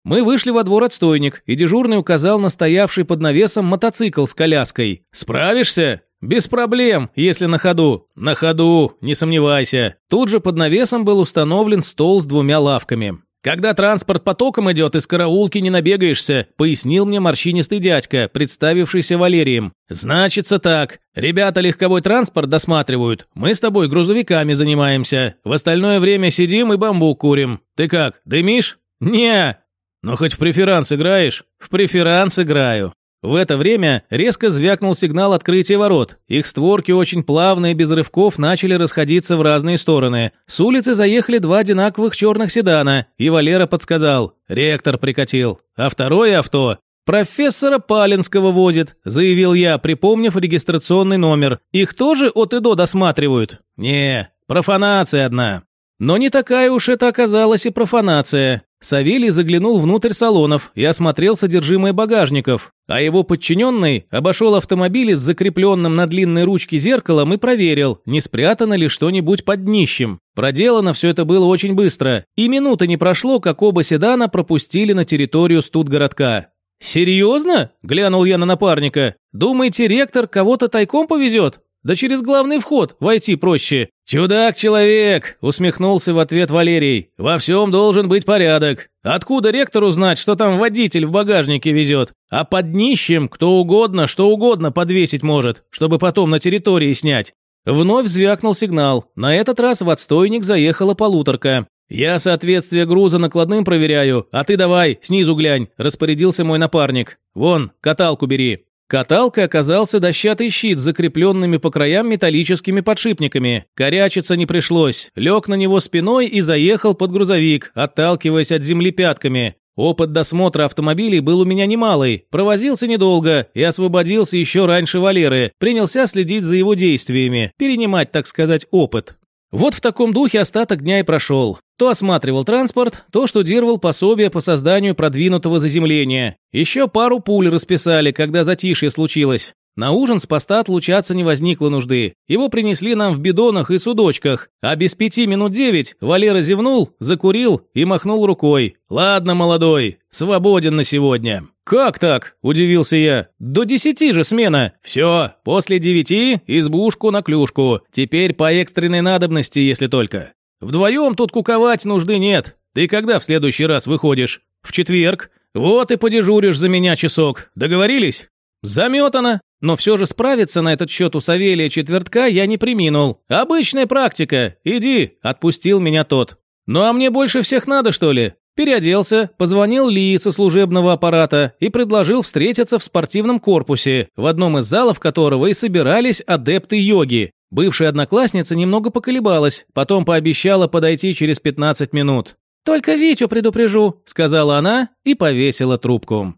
Мы вышли во двор отстойник, и дежурный указал на стоявший под навесом мотоцикл с коляской. «Справишься?» «Без проблем, если на ходу». «На ходу, не сомневайся». Тут же под навесом был установлен стол с двумя лавками. «Когда транспорт потоком идет, из караулки не набегаешься», пояснил мне морщинистый дядька, представившийся Валерием. «Значится так. Ребята легковой транспорт досматривают. Мы с тобой грузовиками занимаемся. В остальное время сидим и бамбук курим. Ты как, дымишь?» «Не». «Ну хоть в преферанс играешь?» «В преферанс играю». В это время резко звякнул сигнал открытия ворот. Их створки очень плавно и без рывков начали расходиться в разные стороны. С улицы заехали два одинаковых черных седана, и Валера подсказал. Ректор прикатил. А второе авто «Профессора Палинского возит», – заявил я, припомнив регистрационный номер. «Их тоже от и до досматривают?» «Не, профанация одна». Но не такая уж это оказалась и профанация. Савелий заглянул внутрь салонов и осмотрел содержимое багажников, а его подчиненный обошел автомобили с закрепленным на длинной ручке зеркалом и проверил, не спрятано ли что-нибудь под днищем. Проделано все это было очень быстро, и минуты не прошло, как оба седана пропустили на территорию студгородка. «Серьезно?» – глянул я на напарника. «Думаете, ректор кого-то тайком повезет? Да через главный вход войти проще. Чудак-человек, усмехнулся в ответ Валерий. Во всем должен быть порядок. Откуда ректору знать, что там водитель в багажнике везет? А под днищем кто угодно, что угодно подвесить может, чтобы потом на территории снять. Вновь звякнул сигнал. На этот раз в отстойник заехала полуторка. «Я соответствие груза накладным проверяю, а ты давай, снизу глянь», – распорядился мой напарник. «Вон, каталку бери». Каталкой оказался дощатый щит с закрепленными по краям металлическими подшипниками. Корячиться не пришлось. Лег на него спиной и заехал под грузовик, отталкиваясь от земли пятками. Опыт досмотра автомобилей был у меня немалый. Провозился недолго и освободился еще раньше Валеры. Принялся следить за его действиями, перенимать, так сказать, опыт. Вот в таком духе остаток дня и прошел. То осматривал транспорт, то штудировал пособие по созданию продвинутого заземления. Еще пару пуль расписали, когда затишье случилось. На ужин с поста отлучаться не возникло нужды. Его принесли нам в бидонах и судочках. А без пяти минут девять Валера зевнул, закурил и махнул рукой. «Ладно, молодой, свободен на сегодня». «Как так?» – удивился я. «До десяти же смена». «Все, после девяти избушку на клюшку. Теперь по экстренной надобности, если только. Вдвоем тут куковать нужды нет. Ты когда в следующий раз выходишь?» «В четверг. Вот и подежуришь за меня часок. Договорились?» «Заметано. Но все же справиться на этот счет у Савелия Четвертка я не приминул. Обычная практика. Иди, отпустил меня тот. Ну а мне больше всех надо, что ли? Переоделся, позвонил Ли со служебного аппарата и предложил встретиться в спортивном корпусе, в одном из залов которого и собирались адепты йоги. Бывшая одноклассница немного поколебалась, потом пообещала подойти через 15 минут. «Только Витю предупрежу», — сказала она и повесила трубку.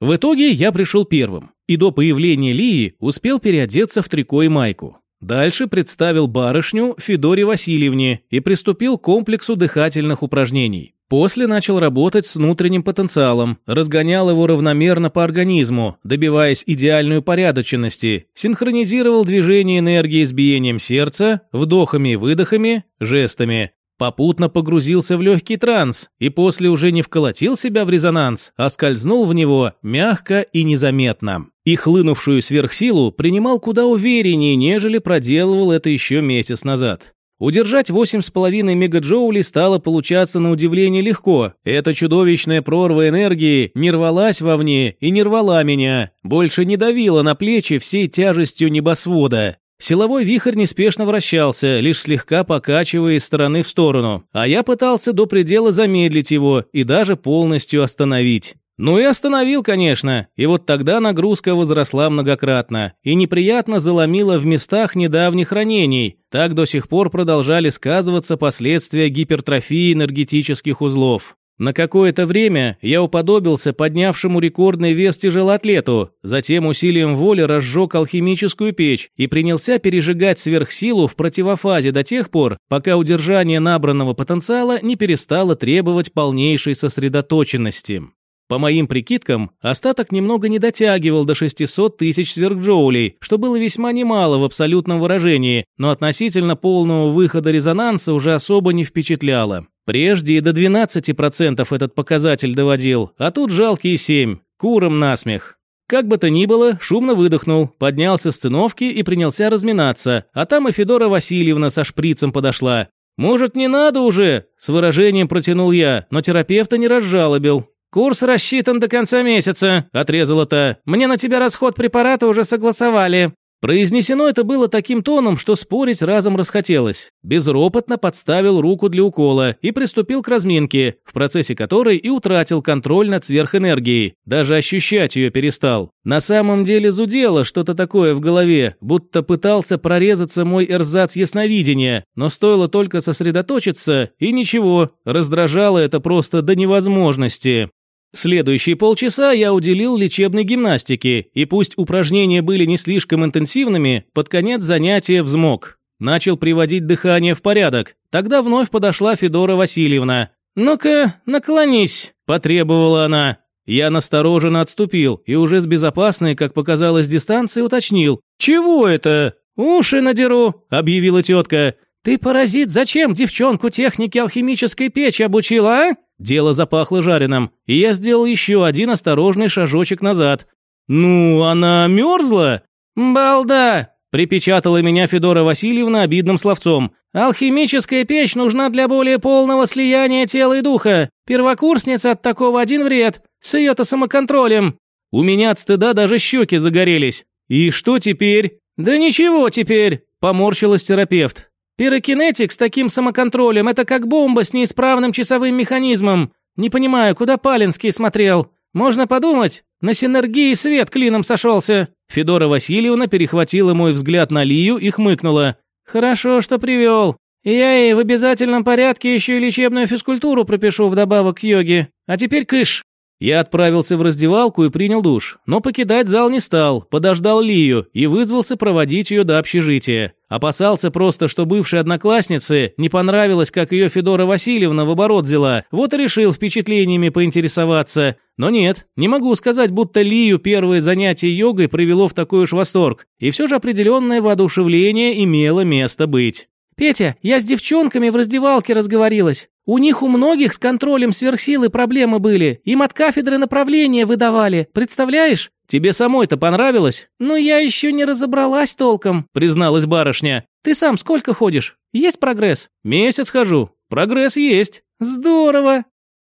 В итоге я пришел первым, и до появления Лии успел переодеться в трико и майку. Дальше представил барышню Федоре Васильевне и приступил к комплексу дыхательных упражнений. После начал работать с внутренним потенциалом, разгонял его равномерно по организму, добиваясь идеальной упорядоченности, синхронизировал движение энергии с биением сердца, вдохами и выдохами, жестами, Попутно погрузился в легкий транс и после уже не вколотил себя в резонанс, а скользнул в него мягко и незаметно. И хлынувшую сверхсилу принимал куда увереннее, нежели проделывал это еще месяц назад. Удержать 8,5 мегаджоулей стало получаться на удивление легко. Эта чудовищная прорва энергии не рвалась вовне и не рвала меня, больше не давила на плечи всей тяжестью небосвода. Силовой вихрь неспешно вращался, лишь слегка покачивая из стороны в сторону, а я пытался до предела замедлить его и даже полностью остановить. Ну и остановил, конечно, и вот тогда нагрузка возросла многократно и неприятно заломила в местах недавних ранений. Так до сих пор продолжали сказываться последствия гипертрофии энергетических узлов. На какое-то время я уподобился поднявшему рекордный вес тяжелоатлету, затем усилием воли разжег алхимическую печь и принялся пережигать сверхсилу в противофазе до тех пор, пока удержание набранного потенциала не перестало требовать полнейшей сосредоточенности. По моим прикидкам, остаток немного не дотягивал до 600 тысяч сверхджоулей, что было весьма немало в абсолютном выражении, но относительно полного выхода резонанса уже особо не впечатляло. Прежде и до 12% этот показатель доводил, а тут жалкие 7, куром насмех. Как бы то ни было, шумно выдохнул, поднялся с циновки и принялся разминаться, а там и Федора Васильевна со шприцем подошла. «Может, не надо уже?» – с выражением протянул я, но терапевта не разжалобил. «Курс рассчитан до конца месяца», – отрезала та. «Мне на тебя расход препарата уже согласовали». Произнесено это было таким тоном, что спорить разом расхотелось. Безропотно подставил руку для укола и приступил к разминке, в процессе которой и утратил контроль над сверхэнергией, даже ощущать ее перестал. На самом деле зудело что-то такое в голове, будто пытался прорезаться мой эрзац ясновидения, но стоило только сосредоточиться, и ничего, раздражало это просто до невозможности. Следующие полчаса я уделил лечебной гимнастике, и пусть упражнения были не слишком интенсивными, под конец занятия взмок. Начал приводить дыхание в порядок. Тогда вновь подошла Федора Васильевна. «Ну-ка, наклонись», – потребовала она. Я настороженно отступил и уже с безопасной, как показалось, дистанции уточнил. «Чего это?» «Уши надеру», – объявила тетка. «Ты, паразит, зачем девчонку техники алхимической печи обучила, а?» Дело запахло жареным, и я сделал еще один осторожный шажочек назад. «Ну, она мерзла?» «Балда!» – припечатала меня Федора Васильевна обидным словцом. «Алхимическая печь нужна для более полного слияния тела и духа. Первокурсница от такого один вред. С ее-то самоконтролем». У меня от стыда даже щеки загорелись. «И что теперь?» «Да ничего теперь», – поморщилась терапевт. Пирокинетик с таким самоконтролем – это как бомба с неисправным часовым механизмом. Не понимаю, куда Палинский смотрел. Можно подумать, на синергии свет клином сошелся». Федора Васильевна перехватила мой взгляд на Лию и хмыкнула. «Хорошо, что привел. Я ей в обязательном порядке еще и лечебную физкультуру пропишу вдобавок к йоге. А теперь кыш». Я отправился в раздевалку и принял душ, но покидать зал не стал, подождал Лию и вызвался проводить ее до общежития. Опасался просто, что бывшей однокласснице не понравилось, как ее Федора Васильевна в оборот взяла, вот и решил впечатлениями поинтересоваться. Но нет, не могу сказать, будто Лию первое занятие йогой привело в такой уж восторг, и все же определенное воодушевление имело место быть. «Петя, я с девчонками в раздевалке разговорилась. У них у многих с контролем сверхсилы проблемы были. Им от кафедры направления выдавали. Представляешь? Тебе самой-то понравилось? Ну, я еще не разобралась толком, призналась барышня. Ты сам сколько ходишь? Есть прогресс? Месяц хожу. Прогресс есть. Здорово.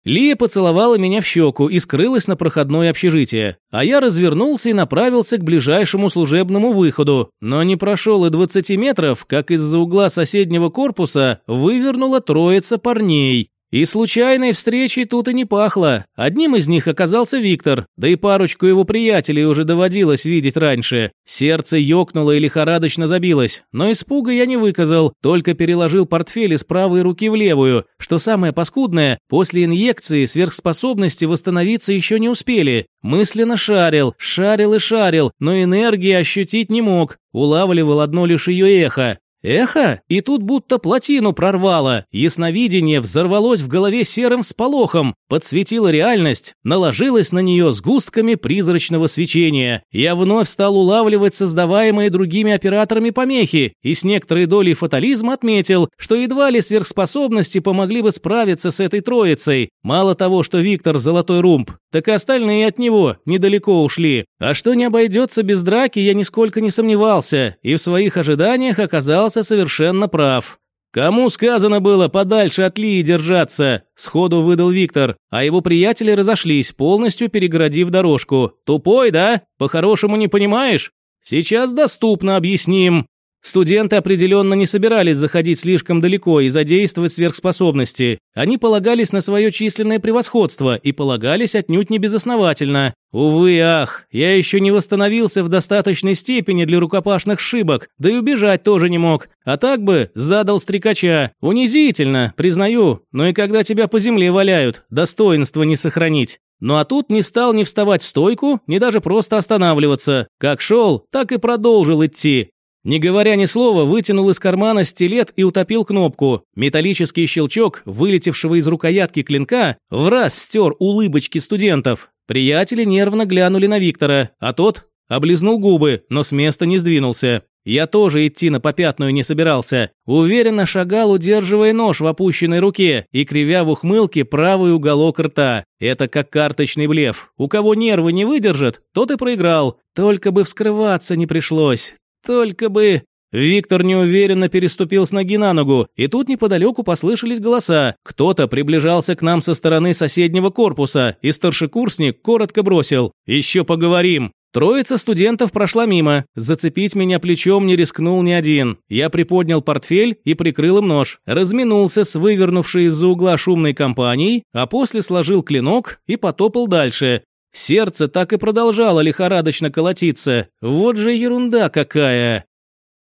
Лия поцеловала меня в щеку и скрылась на проходное общежитие, а я развернулся и направился к ближайшему служебному выходу, но не прошел и 20 метров, как из-за угла соседнего корпуса вывернула троица парней. И случайной встречей тут и не пахло. Одним из них оказался Виктор, да и парочку его приятелей уже доводилось видеть раньше. Сердце ёкнуло и лихорадочно забилось, но испуга я не выказал, только переложил портфель из правой руки в левую. Что самое паскудное, после инъекции сверхспособности восстановиться еще не успели. Мысленно шарил, шарил и шарил, но энергии ощутить не мог. Улавливал одно лишь ее эхо. Эхо? И тут будто плотину прорвало. Ясновидение взорвалось в голове серым всполохом, подсветило реальность, наложилось на нее сгустками призрачного свечения. Я вновь стал улавливать создаваемые другими операторами помехи и с некоторой долей фатализма отметил, что едва ли сверхспособности помогли бы справиться с этой троицей. Мало того, что Виктор золотой румб, так и остальные от него недалеко ушли. А что не обойдется без драки, я нисколько не сомневался, и в своих ожиданиях оказался оказался совершенно прав. «Кому сказано было подальше от Лии держаться?» – сходу выдал Виктор, а его приятели разошлись, полностью перегородив дорожку. «Тупой, да? По-хорошему не понимаешь? Сейчас доступно объясним». Студенты определенно не собирались заходить слишком далеко и задействовать сверхспособности. Они полагались на свое численное превосходство и полагались отнюдь не безосновательно. Увы, ах, я еще не восстановился в достаточной степени для рукопашных шибок, да и убежать тоже не мог. А так бы задал стрекача. Унизительно, признаю, но и когда тебя по земле валяют, достоинство не сохранить. Ну а тут не стал ни вставать в стойку, ни даже просто останавливаться. Как шел, так и продолжил идти. Не говоря ни слова, вытянул из кармана стилет и утопил кнопку. Металлический щелчок, вылетевшего из рукоятки клинка, в раз стер улыбочки студентов. Приятели нервно глянули на Виктора, а тот облизнул губы, но с места не сдвинулся. Я тоже идти на попятную не собирался. Уверенно шагал, удерживая нож в опущенной руке и кривя в ухмылке правый уголок рта. Это как карточный блеф. У кого нервы не выдержат, тот и проиграл. Только бы вскрываться не пришлось. Только бы... Виктор неуверенно переступил с ноги на ногу, и тут неподалеку послышались голоса. Кто-то приближался к нам со стороны соседнего корпуса, и старшекурсник коротко бросил «Еще поговорим». Троица студентов прошла мимо. Зацепить меня плечом не рискнул ни один. Я приподнял портфель и прикрыл им нож. Разминулся с вывернувшей из-за угла шумной компанией, а после сложил клинок и потопал дальше. Сердце так и продолжало лихорадочно колотиться. Вот же ерунда какая.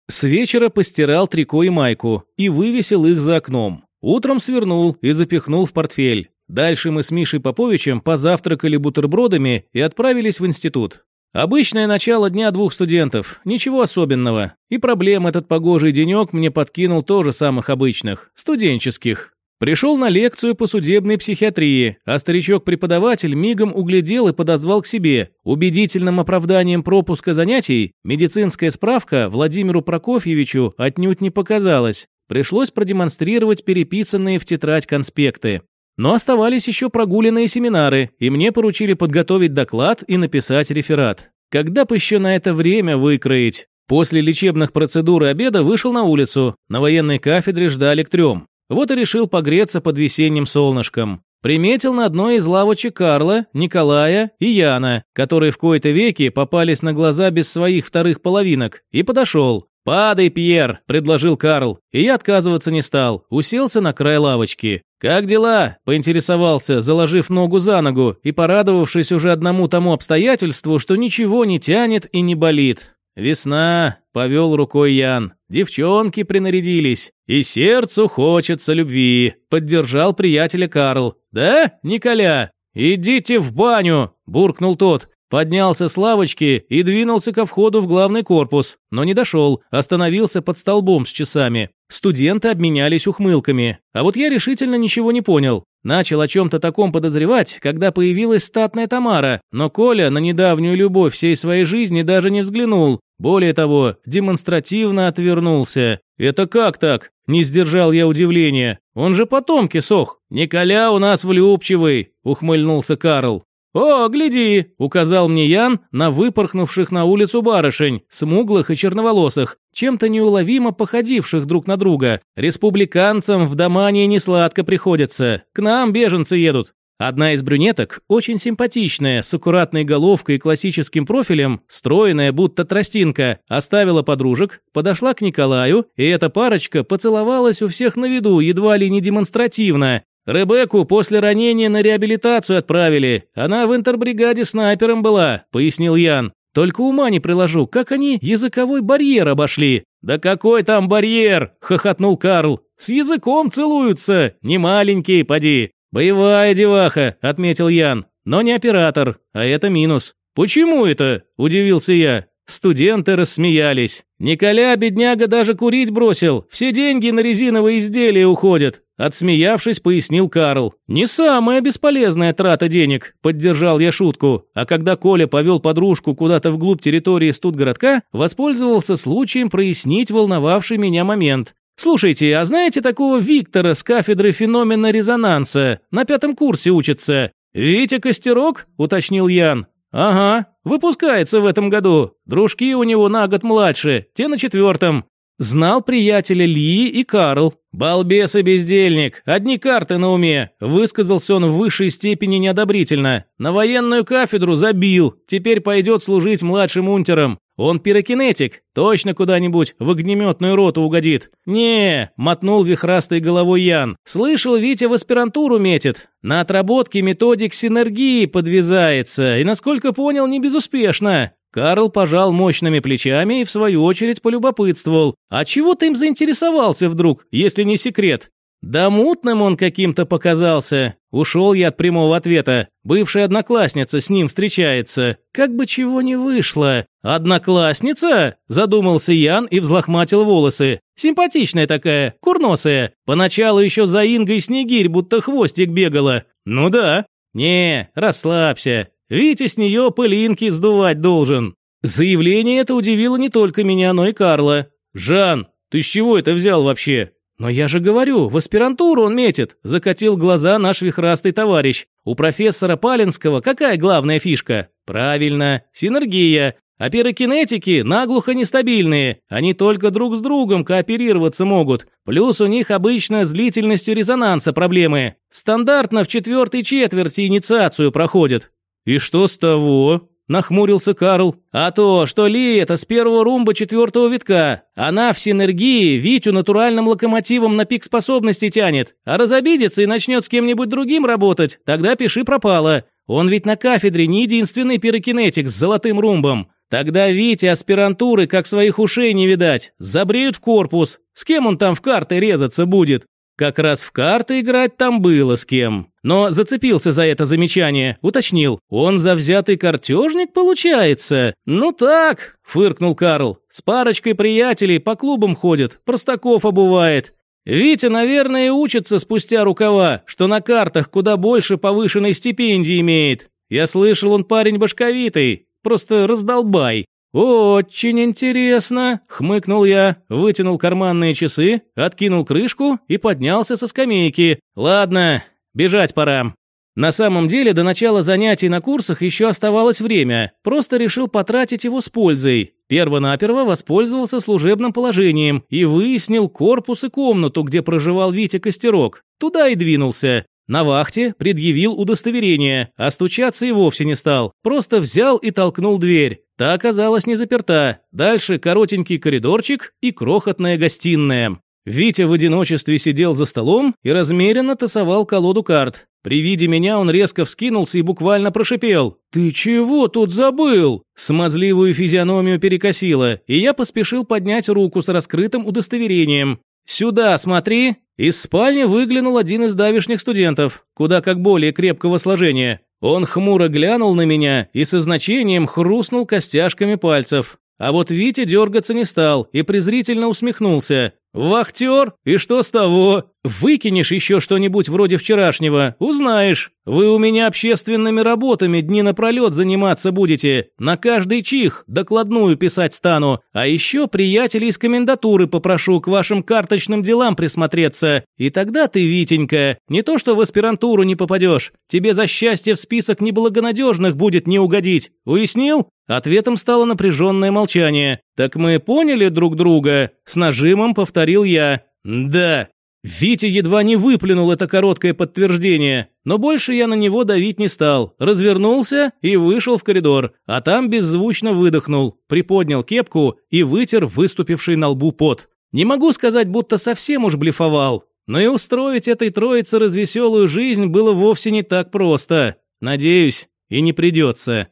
С вечера постирал трико и майку и вывесил их за окном. Утром свернул и запихнул в портфель. Дальше мы с Мишей Поповичем позавтракали бутербродами и отправились в институт. Обычное начало дня двух студентов, ничего особенного. И проблем этот погожий денек мне подкинул тоже самых обычных, студенческих. Пришел на лекцию по судебной психиатрии, а старичок-преподаватель мигом углядел и подозвал к себе. Убедительным оправданием пропуска занятий медицинская справка Владимиру Прокофьевичу отнюдь не показалась. Пришлось продемонстрировать переписанные в тетрадь конспекты. Но оставались еще прогуленные семинары, и мне поручили подготовить доклад и написать реферат. Когда бы еще на это время выкроить? После лечебных процедур и обеда вышел на улицу. На военной кафедре ждали к трем. Вот и решил погреться под весенним солнышком. Приметил на одной из лавочек Карла, Николая и Яна, которые в кои-то веки попались на глаза без своих вторых половинок, и подошел. «Падай, Пьер!» – предложил Карл, и я отказываться не стал, уселся на край лавочки. «Как дела?» – поинтересовался, заложив ногу за ногу и порадовавшись уже одному тому обстоятельству, что ничего не тянет и не болит. «Весна», — повел рукой Ян. «Девчонки принарядились. И сердцу хочется любви», — поддержал приятеля Карл. «Да, Николя?» «Идите в баню!» – буркнул тот. Поднялся с лавочки и двинулся ко входу в главный корпус, но не дошел, остановился под столбом с часами. Студенты обменялись ухмылками, а вот я решительно ничего не понял. Начал о чем-то таком подозревать, когда появилась статная Тамара, но Коля на недавнюю любовь всей своей жизни даже не взглянул. Более того, демонстративно отвернулся. «Это как так?» – не сдержал я удивления. «Он же потомки сох». «Николя у нас влюбчивый», – ухмыльнулся Карл. «О, гляди!» – указал мне Ян на выпорхнувших на улицу барышень, смуглых и черноволосых, чем-то неуловимо походивших друг на друга. Республиканцам в Домании не сладко приходится. К нам беженцы едут. Одна из брюнеток, очень симпатичная, с аккуратной головкой и классическим профилем, стройная, будто тростинка, оставила подружек, подошла к Николаю, и эта парочка поцеловалась у всех на виду, едва ли не демонстративно, «Ребекку после ранения на реабилитацию отправили. Она в интербригаде снайпером была», — пояснил Ян. «Только ума не приложу, как они языковой барьер обошли». «Да какой там барьер?» — хохотнул Карл. «С языком целуются, не маленькие, поди». «Боевая деваха», — отметил Ян. «Но не оператор, а это минус». «Почему это?» – удивился я. Студенты рассмеялись. Николя, бедняга, даже курить бросил. Все деньги на резиновые изделия уходят. Отсмеявшись, пояснил Карл. «Не самая бесполезная трата денег», – поддержал я шутку. А когда Коля повел подружку куда-то вглубь территории студгородка, воспользовался случаем прояснить волновавший меня момент. «Слушайте, а знаете такого Виктора с кафедры феномена резонанса? На пятом курсе учится». «Витя Костерок?» – уточнил Ян. «Ага, выпускается в этом году. Дружки у него на год младше, те на четвертом». Знал приятеля Ли и Карл. «Балбес и бездельник, одни карты на уме», высказался он в высшей степени неодобрительно. «На военную кафедру забил, теперь пойдет служить младшим унтером. Он пирокинетик, точно куда-нибудь в огнеметную роту угодит. Не, мотнул вихрастой головой Ян. Слышал, Витя в аспирантуру метит. На отработке методик синергии подвязается, и, насколько понял, не безуспешно. Карл пожал мощными плечами и, в свою очередь, полюбопытствовал. «А чего ты им заинтересовался вдруг, если не секрет?» «Да мутным он каким-то показался. Ушел я от прямого ответа. Бывшая одноклассница с ним встречается. Как бы чего не вышло. Одноклассница?» Задумался Ян и взлохматил волосы. Симпатичная такая, курносая. Поначалу еще за Ингой Снегирь будто хвостик бегала. Ну да. Не, расслабься. Витя с нее пылинки сдувать должен. Заявление это удивило не только меня, но и Карла. «Жан, ты с чего это взял вообще?» «Но я же говорю, в аспирантуру он метит», – закатил глаза наш вихрастый товарищ. «У профессора Палинского какая главная фишка?» «Правильно, синергия. А пирокинетики наглухо нестабильные, они только друг с другом кооперироваться могут. Плюс у них обычно с длительностью резонанса проблемы. Стандартно в четвертой четверти инициацию проходят. «И что с того?» – нахмурился Карл. «А то, что Ли это с первого румба четвертого витка. Она в синергии Витю натуральным локомотивом на пик способности тянет. А разобидится и начнет с кем-нибудь другим работать, тогда пиши пропало. Он ведь на кафедре не единственный пирокинетик с золотым румбом. Тогда Витя аспирантуры как своих ушей не видать. Забреют в корпус. С кем он там в карты резаться будет? Как раз в карты играть там было с кем. Но зацепился за это замечание, уточнил. Он завзятый картежник получается? Ну так, фыркнул Карл. С парочкой приятелей по клубам ходит, простаков обувает. Витя, наверное, учится спустя рукава, что на картах куда больше повышенной стипендии имеет. Я слышал, он парень башковитый, просто раздолбай. «Очень интересно», — хмыкнул я, вытянул карманные часы, откинул крышку и поднялся со скамейки. «Ладно, бежать пора». На самом деле, до начала занятий на курсах еще оставалось время, просто решил потратить его с пользой. Первонаперво воспользовался служебным положением и выяснил корпус и комнату, где проживал Витя Костерок. Туда и двинулся. На вахте предъявил удостоверение, а стучаться и вовсе не стал. Просто взял и толкнул дверь. Та оказалась не заперта. Дальше коротенький коридорчик и крохотная гостиная. Витя в одиночестве сидел за столом и размеренно тасовал колоду карт. При виде меня он резко вскинулся и буквально прошипел. «Ты чего тут забыл?» Смазливую физиономию перекосило, и я поспешил поднять руку с раскрытым удостоверением. «Сюда смотри!» Из спальни выглянул один из давишних студентов, куда как более крепкого сложения. Он хмуро глянул на меня и со значением хрустнул костяшками пальцев. А вот Витя дергаться не стал и презрительно усмехнулся. «Вахтер? И что с того? Выкинешь еще что-нибудь вроде вчерашнего, узнаешь. Вы у меня общественными работами дни напролет заниматься будете. На каждый чих докладную писать стану. А еще приятелей из комендатуры попрошу к вашим карточным делам присмотреться. И тогда ты, Витенька, не то что в аспирантуру не попадешь, тебе за счастье в список неблагонадежных будет не угодить. Уяснил?» Ответом стало напряженное молчание. «Так мы поняли друг друга?» С нажимом повторил я. «Да». Витя едва не выплюнул это короткое подтверждение, но больше я на него давить не стал. Развернулся и вышел в коридор, а там беззвучно выдохнул, приподнял кепку и вытер выступивший на лбу пот. Не могу сказать, будто совсем уж блефовал, но и устроить этой троице развеселую жизнь было вовсе не так просто. Надеюсь, и не придется.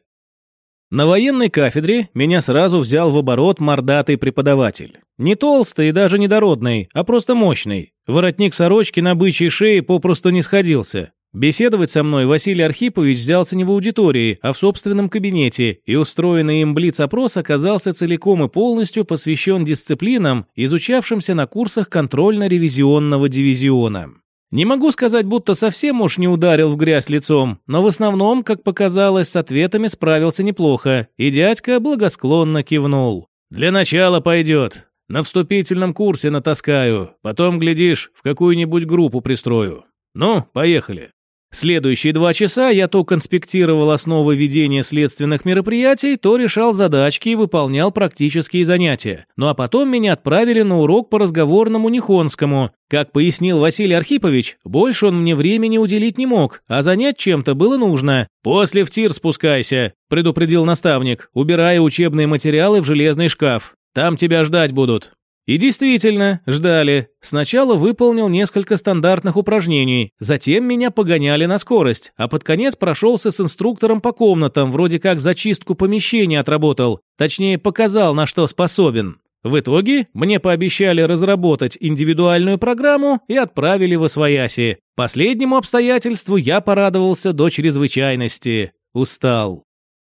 На военной кафедре меня сразу взял в оборот мордатый преподаватель. Не толстый и даже недородный, а просто мощный. Воротник сорочки на бычьей шее попросту не сходился. Беседовать со мной Василий Архипович взялся не в аудитории, а в собственном кабинете, и устроенный им блиц-опрос оказался целиком и полностью посвящен дисциплинам, изучавшимся на курсах контрольно-ревизионного дивизиона. Не могу сказать, будто совсем уж не ударил в грязь лицом, но в основном, как показалось, с ответами справился неплохо, и дядька благосклонно кивнул. «Для начала пойдет. На вступительном курсе натаскаю, потом, глядишь, в какую-нибудь группу пристрою. Ну, поехали». Следующие два часа я то конспектировал основы ведения следственных мероприятий, то решал задачки и выполнял практические занятия. Ну а потом меня отправили на урок по разговорному Нихонскому. Как пояснил Василий Архипович, больше он мне времени уделить не мог, а занять чем-то было нужно. «После в тир спускайся», – предупредил наставник, убирая учебные материалы в железный шкаф. «Там тебя ждать будут». И действительно, ждали. Сначала выполнил несколько стандартных упражнений, затем меня погоняли на скорость, а под конец прошелся с инструктором по комнатам, вроде как зачистку помещения отработал, точнее показал, на что способен. В итоге мне пообещали разработать индивидуальную программу и отправили в Освояси. Последнему обстоятельству я порадовался до чрезвычайности. Устал.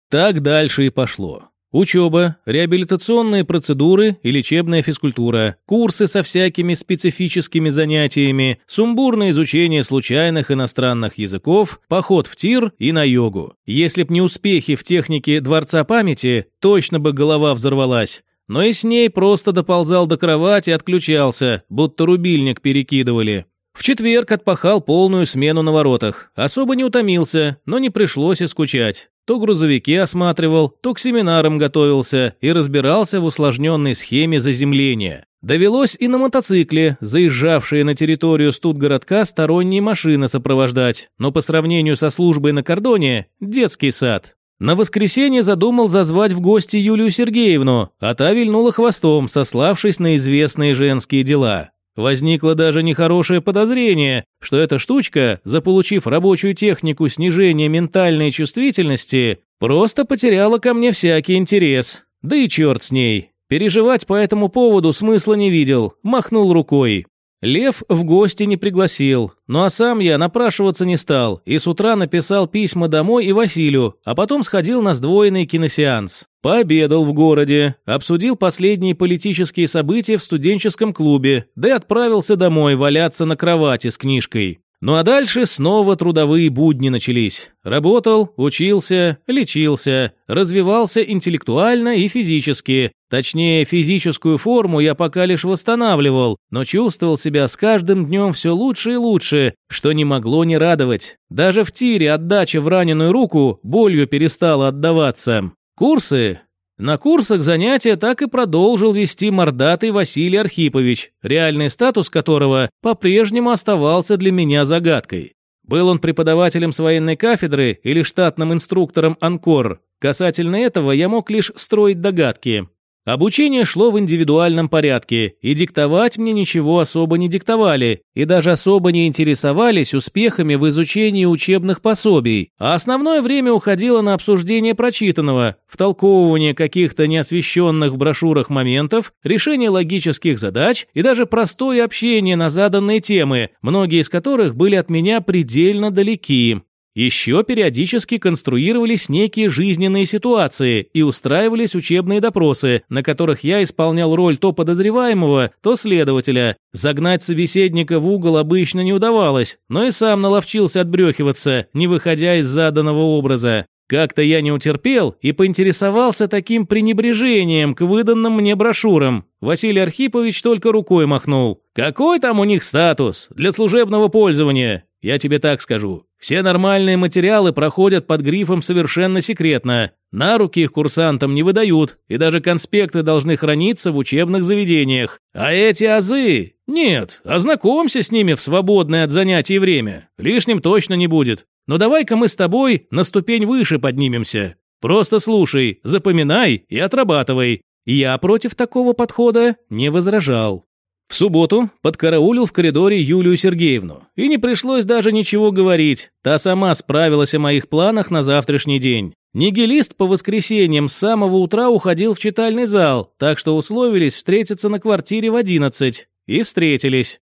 Так дальше и пошло. Учеба, реабилитационные процедуры и лечебная физкультура, курсы со всякими специфическими занятиями, сумбурное изучение случайных иностранных языков, поход в тир и на йогу. Если б не успехи в технике Дворца памяти, точно бы голова взорвалась. Но и с ней просто доползал до кровати и отключался, будто рубильник перекидывали. В четверг отпахал полную смену на воротах. Особо не утомился, но не пришлось и скучать. То грузовики осматривал, то к семинарам готовился и разбирался в усложненной схеме заземления. Довелось и на мотоцикле, заезжавшие на территорию студгородка сторонние машины сопровождать, но по сравнению со службой на кордоне – детский сад. На воскресенье задумал зазвать в гости Юлию Сергеевну, а та вильнула хвостом, сославшись на известные женские дела. Возникло даже нехорошее подозрение, что эта штучка, заполучив рабочую технику снижения ментальной чувствительности, просто потеряла ко мне всякий интерес. Да и черт с ней. Переживать по этому поводу смысла не видел, махнул рукой. Лев в гости не пригласил, ну а сам я напрашиваться не стал и с утра написал письма домой и Василию, а потом сходил на сдвоенный киносеанс. Пообедал в городе, обсудил последние политические события в студенческом клубе, да и отправился домой валяться на кровати с книжкой. Ну а дальше снова трудовые будни начались. Работал, учился, лечился, развивался интеллектуально и физически. Точнее, физическую форму я пока лишь восстанавливал, но чувствовал себя с каждым днем все лучше и лучше, что не могло не радовать. Даже в тире отдача в раненую руку болью перестала отдаваться. Курсы? На курсах занятия так и продолжил вести мордатый Василий Архипович, реальный статус которого по-прежнему оставался для меня загадкой. Был он преподавателем с военной кафедры или штатным инструктором Анкор? Касательно этого я мог лишь строить догадки. Обучение шло в индивидуальном порядке, и диктовать мне ничего особо не диктовали, и даже особо не интересовались успехами в изучении учебных пособий, а основное время уходило на обсуждение прочитанного, втолковывание каких-то неосвещенных в брошюрах моментов, решение логических задач и даже простое общение на заданные темы, многие из которых были от меня предельно далеки. Еще периодически конструировались некие жизненные ситуации и устраивались учебные допросы, на которых я исполнял роль то подозреваемого, то следователя. Загнать собеседника в угол обычно не удавалось, но и сам наловчился отбрехиваться, не выходя из заданного образа. Как-то я не утерпел и поинтересовался таким пренебрежением к выданным мне брошюрам. Василий Архипович только рукой махнул. «Какой там у них статус? Для служебного пользования? Я тебе так скажу. Все нормальные материалы проходят под грифом «совершенно секретно». На руки их курсантам не выдают, и даже конспекты должны храниться в учебных заведениях. А эти азы? Нет, ознакомься с ними в свободное от занятий время. Лишним точно не будет. Но давай-ка мы с тобой на ступень выше поднимемся. Просто слушай, запоминай и отрабатывай. Я против такого подхода не возражал. В субботу подкараулил в коридоре Юлию Сергеевну. И не пришлось даже ничего говорить. Та сама справилась о моих планах на завтрашний день. Нигилист по воскресеньям с самого утра уходил в читальный зал, так что условились встретиться на квартире в 11. И встретились.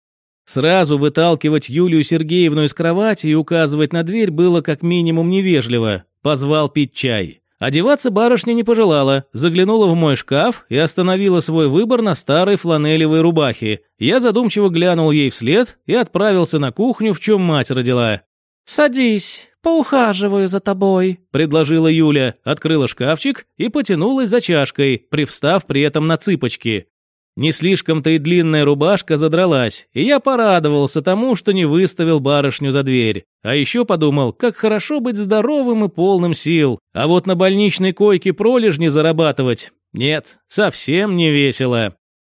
Сразу выталкивать Юлию Сергеевну из кровати и указывать на дверь было как минимум невежливо. Позвал пить чай. Одеваться барышня не пожелала, заглянула в мой шкаф и остановила свой выбор на старой фланелевой рубахе. Я задумчиво глянул ей вслед и отправился на кухню, в чем мать родила. «Садись, поухаживаю за тобой», – предложила Юля, открыла шкафчик и потянулась за чашкой, привстав при этом на цыпочки. Не слишком-то и длинная рубашка задралась, и я порадовался тому, что не выставил барышню за дверь. А еще подумал, как хорошо быть здоровым и полным сил. А вот на больничной койке пролежни зарабатывать нет, совсем не весело.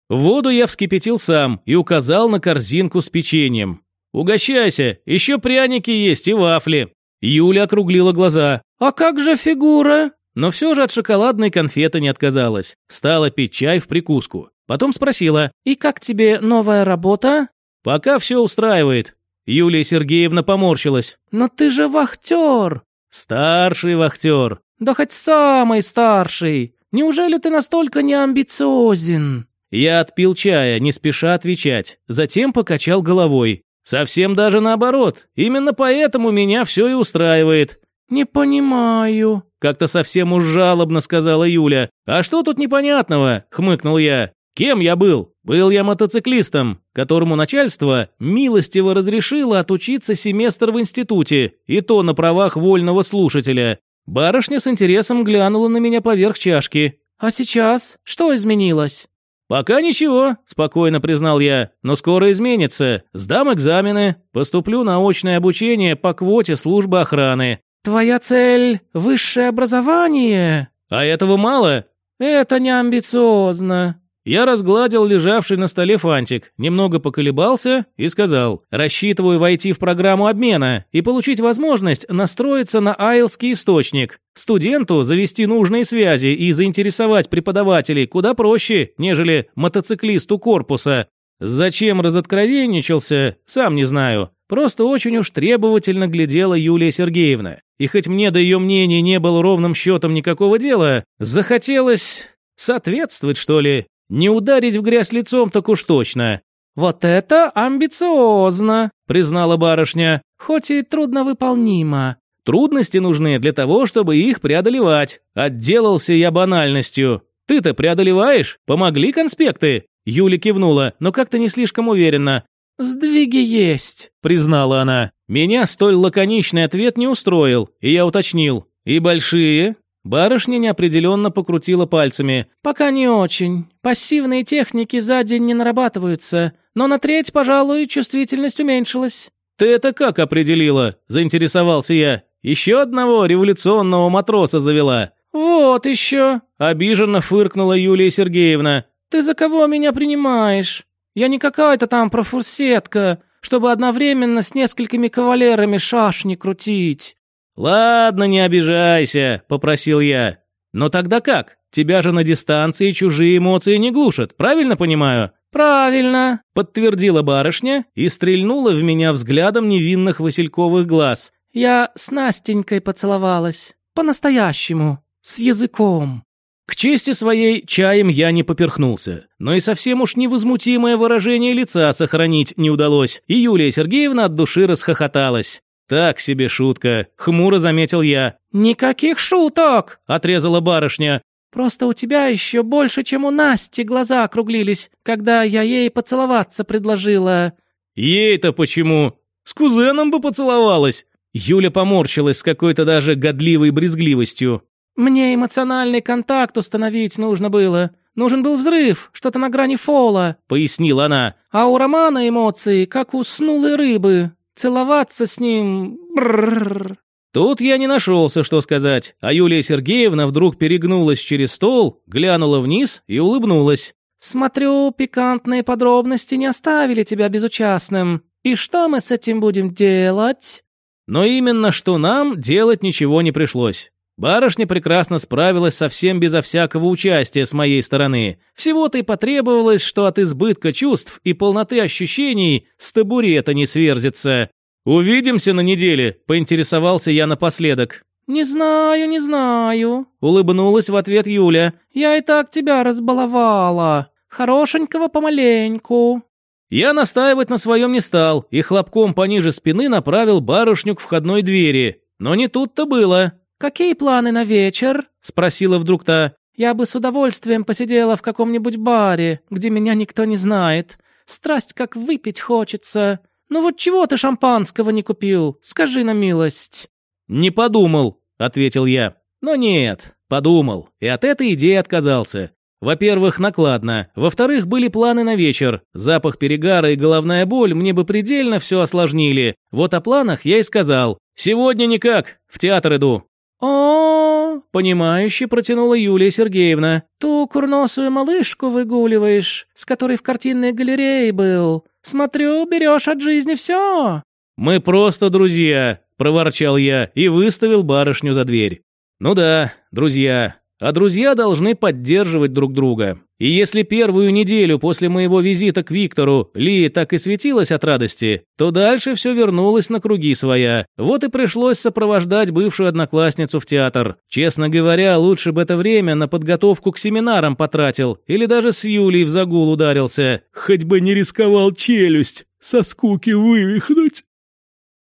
Воду я вскипятил сам и указал на корзинку с печеньем. «Угощайся, еще пряники есть и вафли». Юля округлила глаза. «А как же фигура?» Но все же от шоколадной конфеты не отказалась. Стала пить чай в прикуску. Потом спросила, «И как тебе новая работа?» «Пока все устраивает». Юлия Сергеевна поморщилась. «Но ты же вахтер!» «Старший вахтер». «Да хоть самый старший! Неужели ты настолько неамбициозен?» Я отпил чая, не спеша отвечать, затем покачал головой. «Совсем даже наоборот. Именно поэтому меня все и устраивает». «Не понимаю», — как-то совсем уж жалобно сказала Юля. «А что тут непонятного?» — хмыкнул я. Кем я был? Был я мотоциклистом, которому начальство милостиво разрешило отучиться семестр в институте, и то на правах вольного слушателя. Барышня с интересом глянула на меня поверх чашки. «А сейчас? Что изменилось?» «Пока ничего», – спокойно признал я, – «но скоро изменится. Сдам экзамены, поступлю на очное обучение по квоте службы охраны». «Твоя цель – высшее образование?» «А этого мало?» «Это не амбициозно. Я разгладил лежавший на столе фантик, немного поколебался и сказал, рассчитываю войти в программу обмена и получить возможность настроиться на айлский источник. Студенту завести нужные связи и заинтересовать преподавателей куда проще, нежели мотоциклисту корпуса. Зачем разоткровенничался, сам не знаю. Просто очень уж требовательно глядела Юлия Сергеевна. И хоть мне до ее мнения не было ровным счетом никакого дела, захотелось соответствовать, что ли, не ударить в грязь лицом так уж точно. «Вот это амбициозно», — признала барышня, «хоть и трудновыполнимо. Трудности нужны для того, чтобы их преодолевать. Отделался я банальностью. Ты-то преодолеваешь? Помогли конспекты?» Юля кивнула, но как-то не слишком уверенно. «Сдвиги есть», — признала она. Меня столь лаконичный ответ не устроил, и я уточнил. «И большие?» Барышня неопределенно покрутила пальцами. «Пока не очень. Пассивные техники за день не нарабатываются, но на треть, пожалуй, чувствительность уменьшилась». «Ты это как определила?» – заинтересовался я. «Еще одного революционного матроса завела». «Вот еще!» – обиженно фыркнула Юлия Сергеевна. «Ты за кого меня принимаешь? Я не какая-то там профурсетка, чтобы одновременно с несколькими кавалерами шашни крутить. «Ладно, не обижайся», — попросил я. «Но тогда как? Тебя же на дистанции чужие эмоции не глушат, правильно понимаю?» «Правильно», — подтвердила барышня и стрельнула в меня взглядом невинных васильковых глаз. «Я с Настенькой поцеловалась. По-настоящему. С языком». К чести своей, чаем я не поперхнулся, но и совсем уж невозмутимое выражение лица сохранить не удалось, и Юлия Сергеевна от души расхохоталась. «Так себе шутка», — хмуро заметил я. «Никаких шуток!» — отрезала барышня. «Просто у тебя еще больше, чем у Насти, глаза округлились, когда я ей поцеловаться предложила». «Ей-то почему? С кузеном бы поцеловалась!» Юля поморщилась с какой-то даже годливой брезгливостью. «Мне эмоциональный контакт установить нужно было. Нужен был взрыв, что-то на грани фола», — пояснила она. «А у Романа эмоции, как у снулой рыбы. Целоваться с ним... Бррр. Тут я не нашелся, что сказать, а Юлия Сергеевна вдруг перегнулась через стол, глянула вниз и улыбнулась. «Смотрю, пикантные подробности не оставили тебя безучастным. И что мы с этим будем делать?» Но именно что нам делать ничего не пришлось. Барышня прекрасно справилась совсем безо всякого участия с моей стороны. Всего-то и потребовалось, что от избытка чувств и полноты ощущений с табурета не сверзится. «Увидимся на неделе», — поинтересовался я напоследок. «Не знаю, не знаю», — улыбнулась в ответ Юля. «Я и так тебя разбаловала. Хорошенького помаленьку». Я настаивать на своем не стал и хлопком пониже спины направил барышню к входной двери. Но не тут-то было. «Какие планы на вечер?» – спросила вдруг та. «Я бы с удовольствием посидела в каком-нибудь баре, где меня никто не знает. Страсть как выпить хочется. Ну вот чего ты шампанского не купил? Скажи на милость». «Не подумал», – ответил я. «Но нет, подумал, и от этой идеи отказался. Во-первых, накладно. Во-вторых, были планы на вечер. Запах перегара и головная боль мне бы предельно все осложнили. Вот о планах я и сказал. Сегодня никак, в театр иду. О, понимающе протянула Юлия Сергеевна. Ту курносую малышку выгуливаешь, с которой в картинной галерее был. Смотрю, берешь от жизни все. Мы просто друзья, проворчал я и выставил барышню за дверь. Ну да, друзья. А друзья должны поддерживать друг друга. И если первую неделю после моего визита к Виктору Ли так и светилась от радости, то дальше все вернулось на круги своя. Вот и пришлось сопровождать бывшую одноклассницу в театр. Честно говоря, лучше бы это время на подготовку к семинарам потратил, или даже с Юлей в загул ударился. Хоть бы не рисковал челюсть, со скуки вывихнуть.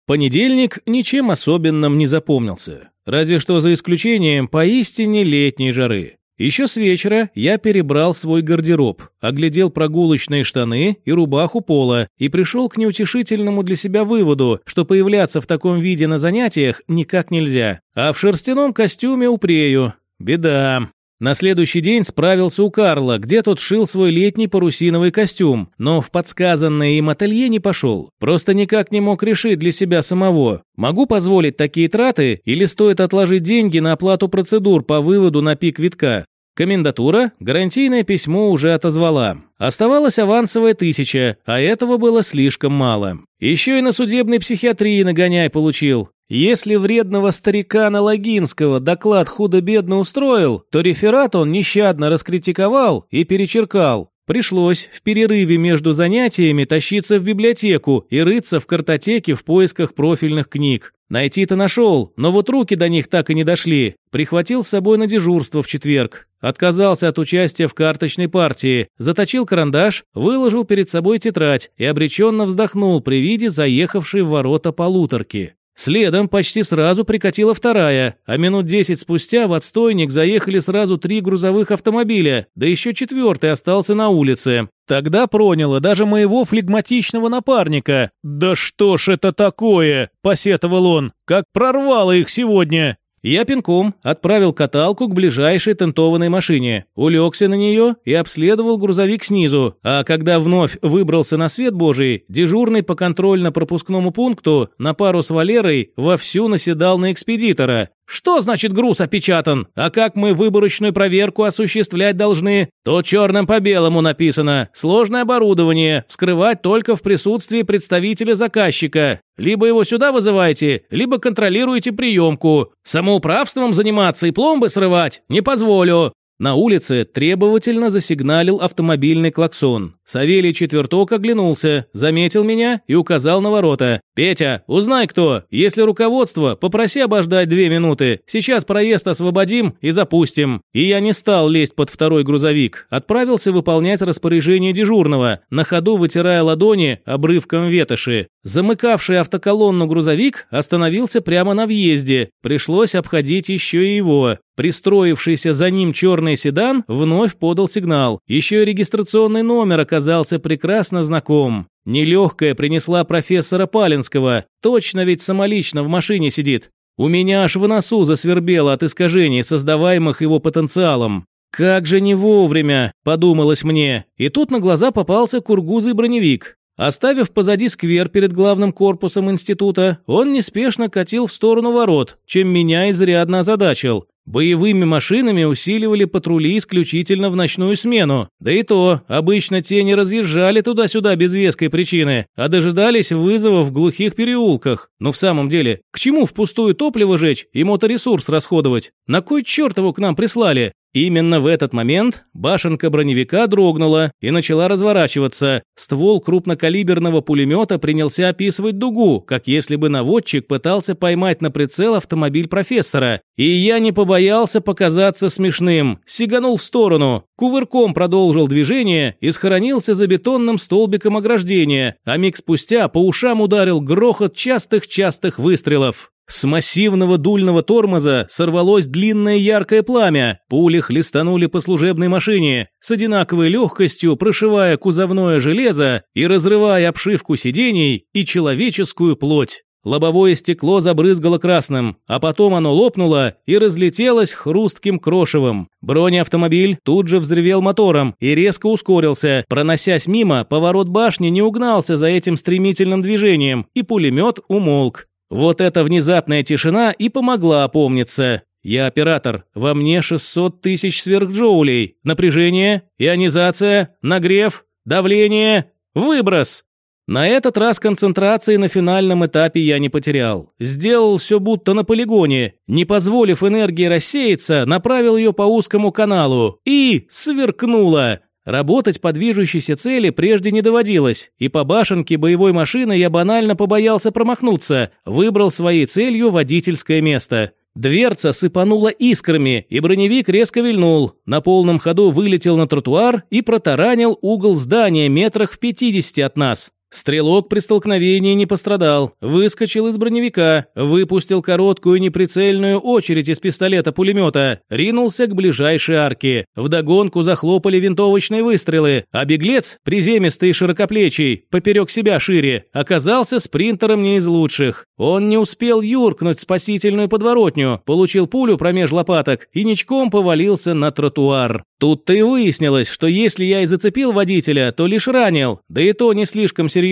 Понедельник ничем особенным не запомнился, разве что за исключением поистине летней жары. Еще с вечера я перебрал свой гардероб, оглядел прогулочные штаны и рубаху пола и пришел к неутешительному для себя выводу, что появляться в таком виде на занятиях никак нельзя, а в шерстяном костюме упрею. Беда. На следующий день справился у Карла, где тот шил свой летний парусиновый костюм, но в подсказанное им ателье не пошел. Просто никак не мог решить для себя самого, могу позволить такие траты или стоит отложить деньги на оплату процедур по выводу на пик витка. Комендатура гарантийное письмо уже отозвала. Оставалась авансовая тысяча, а этого было слишком мало. Еще и на судебной психиатрии нагоняй получил. Если вредного старика Налагинского доклад худо-бедно устроил, то реферат он нещадно раскритиковал и перечеркал. Пришлось в перерыве между занятиями тащиться в библиотеку и рыться в картотеке в поисках профильных книг. Найти-то нашел, но вот руки до них так и не дошли. Прихватил с собой на дежурство в четверг. Отказался от участия в карточной партии, заточил карандаш, выложил перед собой тетрадь и обреченно вздохнул при виде заехавшей в ворота полуторки. Следом почти сразу прикатила вторая, а минут десять спустя в отстойник заехали сразу три грузовых автомобиля, да еще четвертый остался на улице. Тогда проняло даже моего флегматичного напарника. «Да что ж это такое?» – посетовал он. «Как прорвало их сегодня!» Я пинком отправил каталку к ближайшей тентованной машине, улегся на нее и обследовал грузовик снизу, а когда вновь выбрался на свет божий, дежурный по контрольно-пропускному пункту на пару с Валерой вовсю наседал на экспедитора. Что значит груз опечатан? А как мы выборочную проверку осуществлять должны? То черным по белому написано. Сложное оборудование. Вскрывать только в присутствии представителя заказчика. Либо его сюда вызывайте, либо контролируете приемку. Самоуправством заниматься и пломбы срывать не позволю. На улице требовательно засигналил автомобильный клаксон. Савелий Четверток оглянулся, заметил меня и указал на ворота. «Петя, узнай кто. Если руководство, попроси обождать две минуты. Сейчас проезд освободим и запустим». И я не стал лезть под второй грузовик. Отправился выполнять распоряжение дежурного, на ходу вытирая ладони обрывком ветоши. Замыкавший автоколонну грузовик остановился прямо на въезде. Пришлось обходить еще и его. Пристроившийся за ним черный седан вновь подал сигнал. Еще и регистрационный номер оказался прекрасно знаком. Нелегкая принесла профессора Палинского. Точно ведь самолично в машине сидит. У меня аж в носу засвербело от искажений, создаваемых его потенциалом. «Как же не вовремя!» – подумалось мне. И тут на глаза попался кургузый броневик. Оставив позади сквер перед главным корпусом института, он неспешно катил в сторону ворот, чем меня изрядно озадачил. Боевыми машинами усиливали патрули исключительно в ночную смену. Да и то, обычно те не разъезжали туда-сюда без веской причины, а дожидались вызовов в глухих переулках. Но в самом деле, к чему впустую топливо жечь и моторесурс расходовать? На кой черт его к нам прислали? Именно в этот момент башенка броневика дрогнула и начала разворачиваться. Ствол крупнокалиберного пулемета принялся описывать дугу, как если бы наводчик пытался поймать на прицел автомобиль профессора. И я не побоялся показаться смешным. Сиганул в сторону, кувырком продолжил движение и схоронился за бетонным столбиком ограждения, а миг спустя по ушам ударил грохот частых-частых выстрелов. С массивного дульного тормоза сорвалось длинное яркое пламя, пули хлестанули по служебной машине, с одинаковой легкостью прошивая кузовное железо и разрывая обшивку сидений и человеческую плоть. Лобовое стекло забрызгало красным, а потом оно лопнуло и разлетелось хрустким крошевом. Бронеавтомобиль тут же взревел мотором и резко ускорился. Проносясь мимо, поворот башни не угнался за этим стремительным движением, и пулемет умолк. Вот эта внезапная тишина и помогла опомниться. Я оператор, во мне 600 тысяч сверхджоулей. Напряжение, ионизация, нагрев, давление, выброс. На этот раз концентрации на финальном этапе я не потерял. Сделал все будто на полигоне. Не позволив энергии рассеяться, направил ее по узкому каналу. И сверкнуло. Работать по движущейся цели прежде не доводилось, и по башенке боевой машины я банально побоялся промахнуться, выбрал своей целью водительское место. Дверца сыпанула искрами, и броневик резко вильнул. На полном ходу вылетел на тротуар и протаранил угол здания метрах в 50 от нас. Стрелок при столкновении не пострадал, выскочил из броневика, выпустил короткую неприцельную очередь из пистолета-пулемета, ринулся к ближайшей арке. Вдогонку захлопали винтовочные выстрелы, а беглец, приземистый и широкоплечий, поперек себя шире, оказался спринтером не из лучших. Он не успел юркнуть в спасительную подворотню, получил пулю промеж лопаток и ничком повалился на тротуар. Тут-то и выяснилось, что если я и зацепил водителя, то лишь ранил, да и то не слишком серьезно.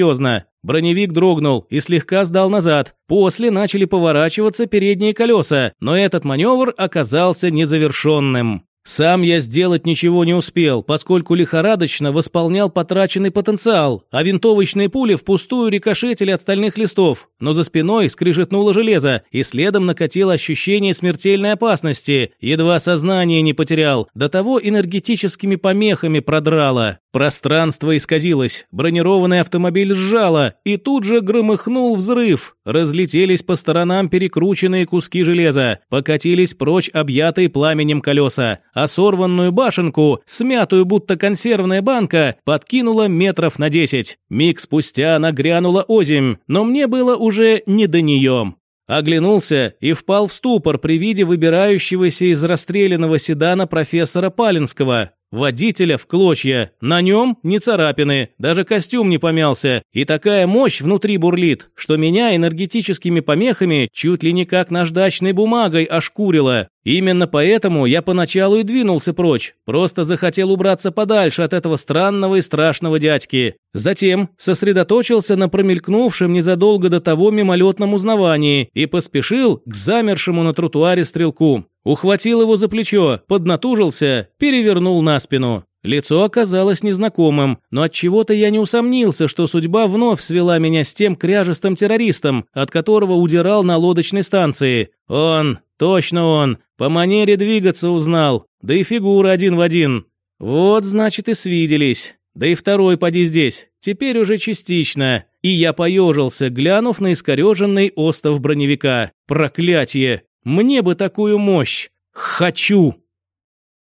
Броневик дрогнул и слегка сдал назад. После начали поворачиваться передние колеса, но этот маневр оказался незавершенным. Сам я сделать ничего не успел, поскольку лихорадочно восполнял потраченный потенциал, а винтовочные пули впустую рикошетили от стальных листов, но за спиной скрижетнуло железо, и следом накатило ощущение смертельной опасности, едва сознание не потерял, до того энергетическими помехами продрало. Пространство исказилось, бронированный автомобиль сжало, и тут же громыхнул взрыв. Разлетелись по сторонам перекрученные куски железа, покатились прочь объятые пламенем колеса, а сорванную башенку, смятую будто консервная банка, подкинула метров на десять. Миг спустя она грянула озимь, но мне было уже не до нее. Оглянулся и впал в ступор при виде выбирающегося из расстрелянного седана профессора Палинского. Водителя в клочья. На нем не царапины, даже костюм не помялся. И такая мощь внутри бурлит, что меня энергетическими помехами чуть ли не как наждачной бумагой ошкурило. Именно поэтому я поначалу и двинулся прочь, просто захотел убраться подальше от этого странного и страшного дядьки. Затем сосредоточился на промелькнувшем незадолго до того мимолетном узнавании и поспешил к замершему на тротуаре стрелку. Ухватил его за плечо, поднатужился, перевернул на спину. Лицо оказалось незнакомым, но от чего то я не усомнился, что судьба вновь свела меня с тем кряжестым террористом, от которого удирал на лодочной станции. Он, точно он, по манере двигаться узнал, да и фигура один в один. Вот, значит, и свиделись. Да и второй поди здесь, теперь уже частично. И я поежился, глянув на искореженный остов броневика. Проклятие! Мне бы такую мощь! Хочу!